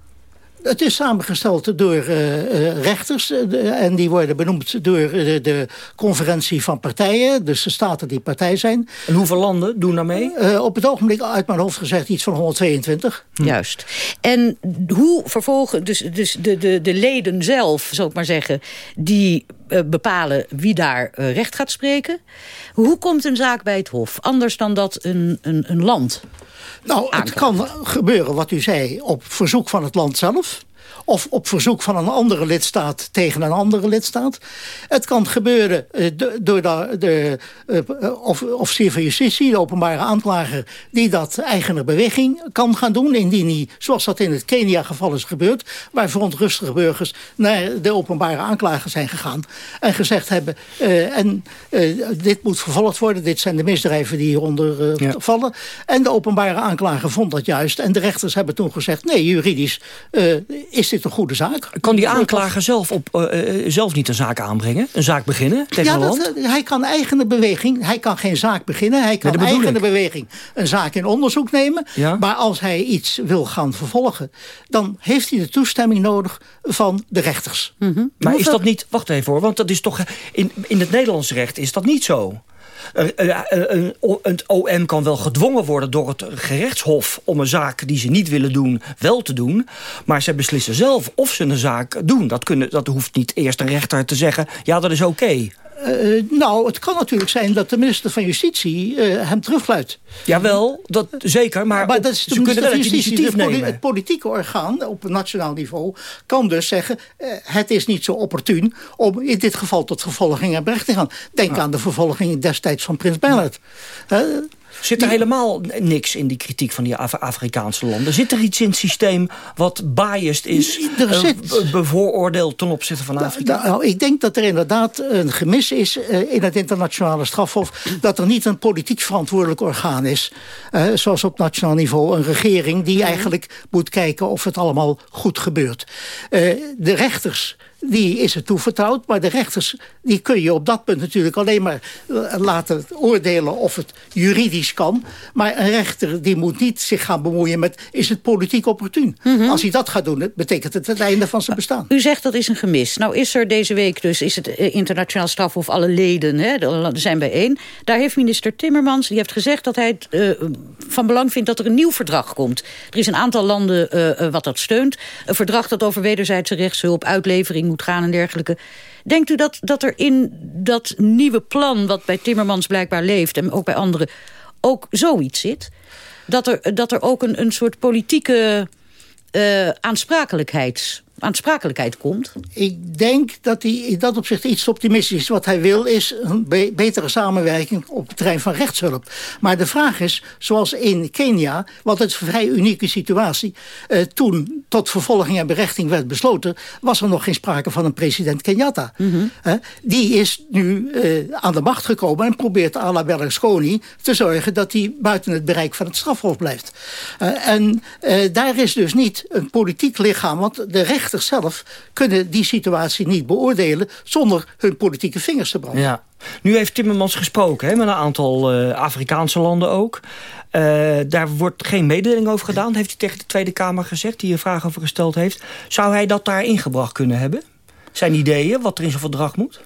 Het is samengesteld door uh, uh, rechters. Uh, en die worden benoemd door de conferentie van partijen. Dus de staten die partij zijn. En hoeveel landen doen daarmee? op het ogenblik uit mijn hoofd gezegd iets van 122. Hm. Juist. En hoe vervolgen, dus, dus de, de, de leden zelf, zou ik maar zeggen... die eh, bepalen wie daar eh, recht gaat spreken. Hoe komt een zaak bij het Hof? Anders dan dat een, een, een land Nou, het kan gebeuren wat u zei op verzoek van het land zelf of op verzoek van een andere lidstaat tegen een andere lidstaat. Het kan gebeuren uh, door de, de uh, of, officier van justitie, de openbare aanklager... die dat eigener beweging kan gaan doen... indien hij, zoals dat in het Kenia-geval is gebeurd... waar verontrustige burgers naar de openbare aanklager zijn gegaan... en gezegd hebben, uh, en dit moet vervolgd worden... dit zijn de misdrijven die hieronder ja. vallen. En de openbare aanklager vond dat juist. En de rechters hebben toen gezegd, nee, juridisch is dit dit een goede zaak. Kan die aanklager zelf, op, uh, zelf niet een zaak aanbrengen? Een zaak beginnen tegen ja, land? Dat, hij kan eigen beweging. Hij kan geen zaak beginnen. Hij kan eigen beweging een zaak in onderzoek nemen. Ja. Maar als hij iets wil gaan vervolgen... dan heeft hij de toestemming nodig van de rechters. Mm -hmm. Maar is dat niet... Wacht even hoor, want dat is toch... In, in het Nederlandse recht is dat niet zo. Een OM kan wel gedwongen worden door het gerechtshof... om een zaak die ze niet willen doen, wel te doen. Maar ze beslissen zelf of ze een zaak doen. Dat, kunnen, dat hoeft niet eerst een rechter te zeggen... ja, dat is oké. Uh, nou, het kan natuurlijk zijn dat de minister van Justitie uh, hem terugfluit. Jawel, dat zeker, maar, maar dat is ze kunnen wel het initiatief nemen. Het politieke orgaan op nationaal niveau kan dus zeggen... Uh, het is niet zo opportun om in dit geval tot vervolging en berecht te gaan. Denk aan de vervolging destijds van Prins Bernhard. Zit er helemaal niks in die kritiek van die Af Afrikaanse landen? Zit er iets in het systeem wat biased is, er zit... bevooroordeeld ten opzichte van Afrika? Nou, ik denk dat er inderdaad een gemis is uh, in het internationale strafhof... dat er niet een politiek verantwoordelijk orgaan is. Uh, zoals op nationaal niveau een regering die eigenlijk moet kijken of het allemaal goed gebeurt. De rechters die is het toevertrouwd. Maar de rechters die kun je op dat punt natuurlijk alleen maar laten oordelen of het juridisch kan. Maar een rechter die moet niet zich gaan bemoeien met is het politiek opportun. Mm -hmm. Als hij dat gaat doen, betekent het het einde van zijn bestaan. U zegt dat is een gemis. Nou is er deze week dus is het internationaal strafhof alle leden hè, zijn bijeen. Daar heeft minister Timmermans die heeft gezegd dat hij het uh, van belang vindt dat er een nieuw verdrag komt. Er is een aantal landen uh, wat dat steunt. Een verdrag dat over wederzijdse rechtshulp, uitlevering moet gaan en dergelijke. Denkt u dat, dat er in dat nieuwe plan... wat bij Timmermans blijkbaar leeft en ook bij anderen... ook zoiets zit? Dat er, dat er ook een, een soort politieke uh, aansprakelijkheids aansprakelijkheid komt? Ik denk dat hij in dat opzicht iets optimistisch is. Wat hij wil is een be betere samenwerking op het terrein van rechtshulp. Maar de vraag is, zoals in Kenia, wat het een vrij unieke situatie... Uh, toen tot vervolging en berechting werd besloten... was er nog geen sprake van een president Kenyatta. Mm -hmm. uh, die is nu uh, aan de macht gekomen en probeert à la Berlusconi te zorgen... dat hij buiten het bereik van het strafhof blijft. en daar is dus niet een politiek lichaam, want de recht rechters zelf kunnen die situatie niet beoordelen... zonder hun politieke vingers te branden. Ja. Nu heeft Timmermans gesproken hè, met een aantal uh, Afrikaanse landen ook. Uh, daar wordt geen mededeling over gedaan, heeft hij tegen de Tweede Kamer gezegd... die een vraag over gesteld heeft. Zou hij dat daar ingebracht kunnen hebben? Zijn ideeën, wat er in zo'n verdrag moet?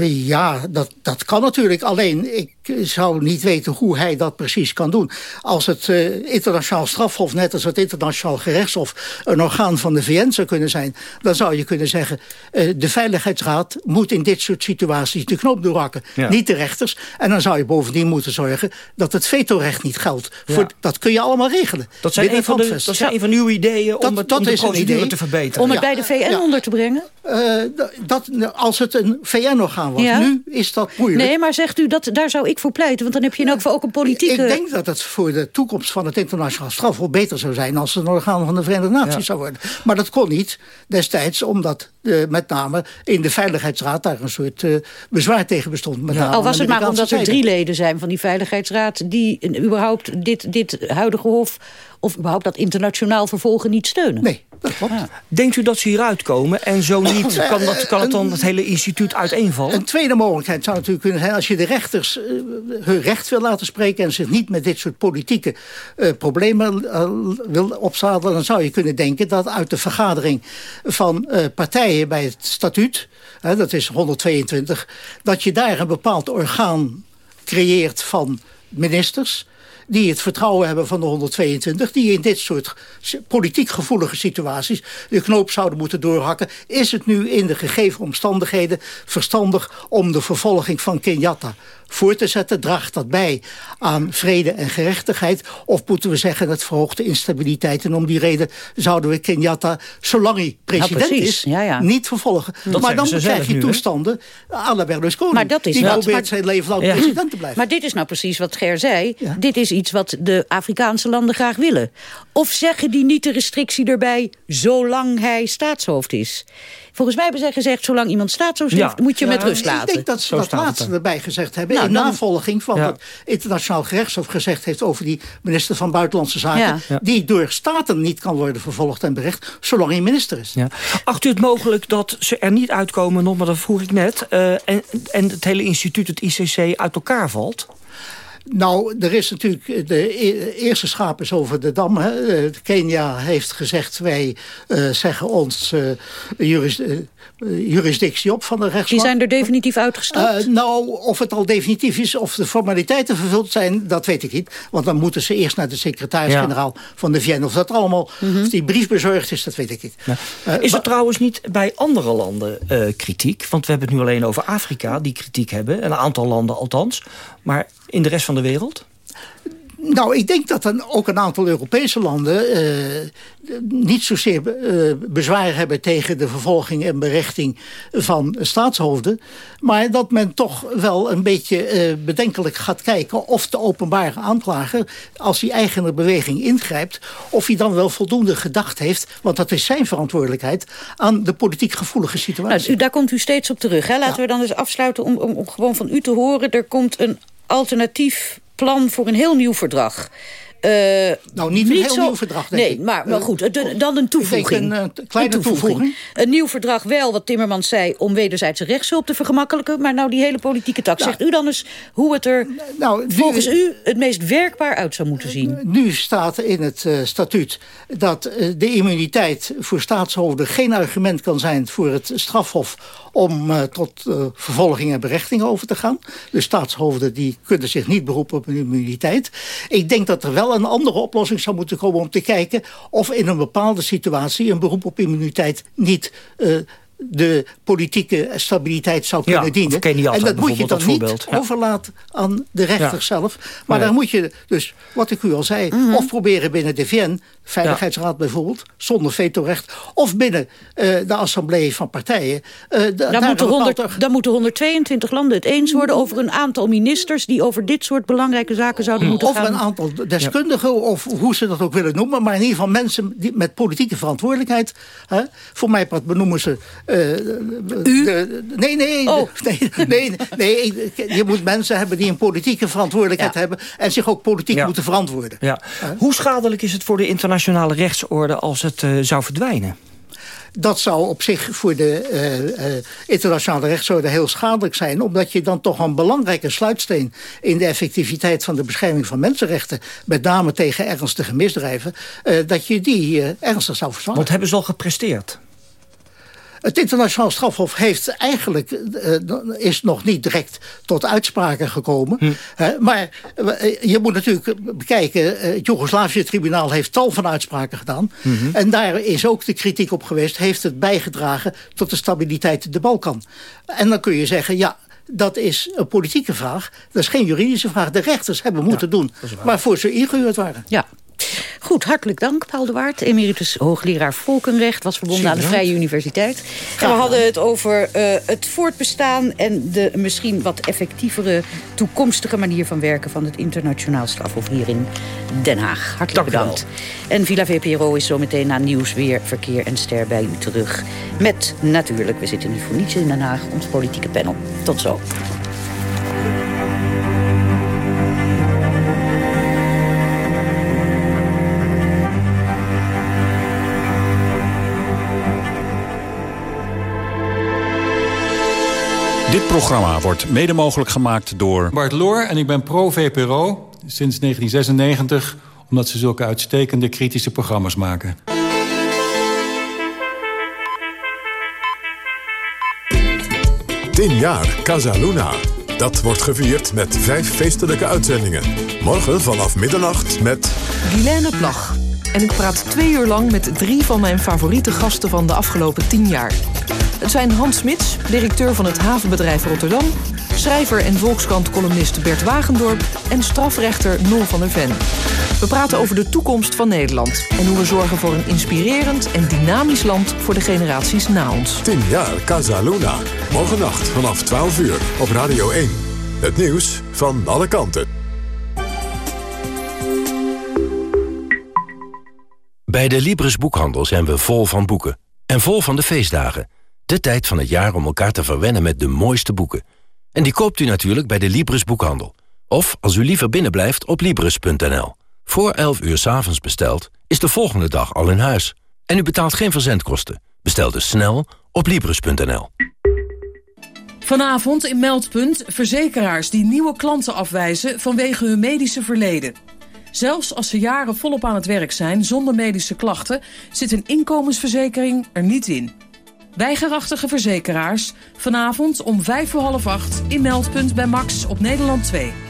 Ja, dat, dat kan natuurlijk. Alleen, ik zou niet weten hoe hij dat precies kan doen. Als het uh, internationaal strafhof, net als het internationaal gerechtshof... een orgaan van de VN zou kunnen zijn... dan zou je kunnen zeggen... Uh, de Veiligheidsraad moet in dit soort situaties de knoop doorhakken. Ja. Niet de rechters. En dan zou je bovendien moeten zorgen... dat het vetorecht niet geldt. Ja. Voor, dat kun je allemaal regelen. Dat zijn, een van, de, dat zijn een van uw ideeën om, dat, het, om de procedure te verbeteren. Om het bij de VN onder te brengen? Uh, dat, als het een VN-orgaan was. Nu is dat moeilijk. Nee, maar zegt u, dat daar zou ik voor pleiten? Want dan heb je ook voor ook een politieke... Ik denk dat het voor de toekomst van het internationaal strafhof beter zou zijn... als het een orgaan van de Verenigde Naties ja. zou worden. Maar dat kon niet destijds, omdat uh, met name in de Veiligheidsraad... daar een soort uh, bezwaar tegen bestond. Met ja. Al was het maar omdat er drie leden zijn van die Veiligheidsraad... die überhaupt dit, dit huidige hof of überhaupt dat internationaal vervolgen niet steunen. Nee, dat klopt. Ja. Denkt u dat ze hieruit komen en zo niet, kan, dat, kan het dan het hele instituut uiteenvallen? Een tweede mogelijkheid zou natuurlijk kunnen zijn... als je de rechters uh, hun recht wil laten spreken... en zich niet met dit soort politieke uh, problemen uh, wil opzadelen... dan zou je kunnen denken dat uit de vergadering van partijen bij het statuut... dat is 122, dat je daar een bepaald orgaan creëert van ministers die het vertrouwen hebben van de 122... die in dit soort politiek gevoelige situaties de knoop zouden moeten doorhakken. Is het nu in de gegeven omstandigheden verstandig om de vervolging van Kenyatta voor te zetten? Draagt dat bij aan vrede en gerechtigheid? Of moeten we zeggen het verhoogt de instabiliteit? En om die reden zouden we Kenyatta, zolang hij president is, niet vervolgen. maar dan krijg je toestanden à la Berlusconi. Maar dat is die wat, probeert maar, zijn leven lang president te blijven. Maar dit is nou precies wat Ger zei. Dit is iets wat de Afrikaanse landen graag willen. Of zeggen die niet de restrictie erbij... zolang hij staatshoofd is? Volgens mij hebben zij gezegd, zolang iemand staatshoofd heeft... moet je met rust laten. Ik denk dat ze dat laatste erbij gezegd hebben. Nou, in navolging van wat internationaal gerechtshof gezegd heeft... over die minister van Buitenlandse Zaken... die door staten niet kan worden vervolgd en berecht... zolang hij minister is. Acht u het mogelijk dat ze er niet uitkomen, nog maar dat vroeg ik net... Uh, en, en het hele instituut, het ICC, uit elkaar valt? Nou, er is natuurlijk de e-, eerste schaap is over de dam. Hè. Eh, Kenia heeft gezegd, wij uh, zeggen ons uh, juris, jurisdictie op van de rechtsmacht. Die zijn er definitief uitgestapt? nou, of het al definitief is, of de formaliteiten vervuld zijn, dat weet ik niet. Want dan moeten ze eerst naar de secretaris-generaal van de VN. Of dat allemaal, mm -hmm. of die brief bezorgd is, dat weet ik niet. Ja. is er trouwens niet bij andere landen kritiek? Want we hebben het nu alleen over Afrika, die kritiek hebben. Een aantal landen althans. Maar in de rest van de wereld? Nou, ik denk dat dan ook een aantal Europese landen uh, niet zozeer uh, bezwaar hebben tegen de vervolging en berechting van staatshoofden. Maar dat men toch wel een beetje uh, bedenkelijk gaat kijken of de openbare aanklager, als hij eigen beweging ingrijpt, of hij dan wel voldoende gedacht heeft, want dat is zijn verantwoordelijkheid, aan de politiek gevoelige situatie. Nou, daar komt u steeds op terug. Hè? Laten ja. we dan eens afsluiten om, om, om gewoon van u te horen. Er komt een alternatief plan voor een heel nieuw verdrag. Uh, nou, niet een heel zo, nieuw verdrag, denk nee, ik. maar, maar goed, de, dan een toevoeging. Een, uh, kleine een toevoeging. toevoeging. Een nieuw verdrag wel, wat Timmermans zei... om wederzijdse rechtshulp te vergemakkelijken. Maar nou, die hele politieke tak. Nou, Zegt u dan eens hoe het er nou, nu, volgens u het meest werkbaar uit zou moeten zien? Nu staat in het uh, statuut dat de immuniteit voor staatshoofden... geen argument kan zijn voor het strafhof om tot vervolging en berechting over te gaan. De staatshoofden die kunnen zich niet beroepen op een immuniteit. Ik denk dat er wel een andere oplossing zou moeten komen om te kijken... of in een bepaalde situatie een beroep op immuniteit niet... Uh, de politieke stabiliteit zou kunnen ja, dienen. En dat moet je dan niet ja. overlaten aan de rechter ja. zelf. Maar dan moet je dus, wat ik u al zei... Mm -hmm. of proberen binnen de VN, Veiligheidsraad bijvoorbeeld... zonder vetorecht, of binnen uh, de assemblee van partijen... Uh, dan, moeten 100, dan moeten 122 landen het eens worden over een aantal ministers... die over dit soort belangrijke zaken zouden moeten of gaan. Of een aantal deskundigen, of hoe ze dat ook willen noemen... maar in ieder geval mensen die, met politieke verantwoordelijkheid... Hè, voor mij benoemen ze... Uh, U? De, nee, nee, oh. nee, nee, nee, je moet mensen hebben die een politieke verantwoordelijkheid ja. hebben... en zich ook politiek ja. moeten verantwoorden. Ja. Hoe schadelijk is het voor de internationale rechtsorde als het uh, zou verdwijnen? Dat zou op zich voor de uh, uh, internationale rechtsorde heel schadelijk zijn... omdat je dan toch een belangrijke sluitsteen... in de effectiviteit van de bescherming van mensenrechten... met name tegen ernstige misdrijven... Uh, dat je die ernstig zou verzwakken. Want hebben ze al gepresteerd? Het internationaal strafhof heeft eigenlijk uh, is nog niet direct tot uitspraken gekomen. Hm. Maar uh, je moet natuurlijk bekijken, het Joegoslavië-tribunaal heeft tal van uitspraken gedaan. Hm. -hmm. En daar is ook de kritiek op geweest, heeft het bijgedragen tot de stabiliteit in de Balkan. En dan kun je zeggen, ja, dat is een politieke vraag. Dat is geen juridische vraag. De rechters hebben moeten ja, doen waarvoor ze ingehuurd waren. Ja, Goed, hartelijk dank, Paul de Waard. Emeritus hoogleraar Volkenrecht, was verbonden aan de Vrije Universiteit. En we hadden het over uh, het voortbestaan... en de misschien wat effectievere toekomstige manier van werken... van het internationaal strafhof hier in Den Haag. Hartelijk dank bedankt. En Villa VPRO is zometeen na nieuws weer verkeer en ster bij u terug. Met natuurlijk, we zitten niet voor niets in Den Haag, ons politieke panel. Tot zo. Programma wordt mede mogelijk gemaakt door... Bart Loor en ik ben pro-VPRO sinds 1996... omdat ze zulke uitstekende kritische programma's maken. Tien jaar Casa Luna. Dat wordt gevierd met vijf feestelijke uitzendingen. Morgen vanaf middernacht met... Guilaine Plag. En ik praat twee uur lang met drie van mijn favoriete gasten van de afgelopen tien jaar. Het zijn Hans Smits, directeur van het havenbedrijf Rotterdam... schrijver en Volkskrant-columnist Bert Wagendorp... en strafrechter Nol van der Ven. We praten over de toekomst van Nederland... en hoe we zorgen voor een inspirerend en dynamisch land... voor de generaties na ons. 10 jaar Casa Luna. Morgennacht vanaf 12 uur op Radio 1. Het nieuws van alle kanten. Bij de Libris Boekhandel zijn we vol van boeken. En vol van de feestdagen. De tijd van het jaar om elkaar te verwennen met de mooiste boeken. En die koopt u natuurlijk bij de Libris Boekhandel. Of, als u liever binnenblijft, op Libris.nl. Voor 11 uur s'avonds besteld, is de volgende dag al in huis. En u betaalt geen verzendkosten. Bestel dus snel op Libris.nl. Vanavond in Meldpunt verzekeraars die nieuwe klanten afwijzen vanwege hun medische verleden. Zelfs als ze jaren volop aan het werk zijn zonder medische klachten... zit een inkomensverzekering er niet in. Weigerachtige verzekeraars, vanavond om vijf voor half acht... in Meldpunt bij Max op Nederland 2.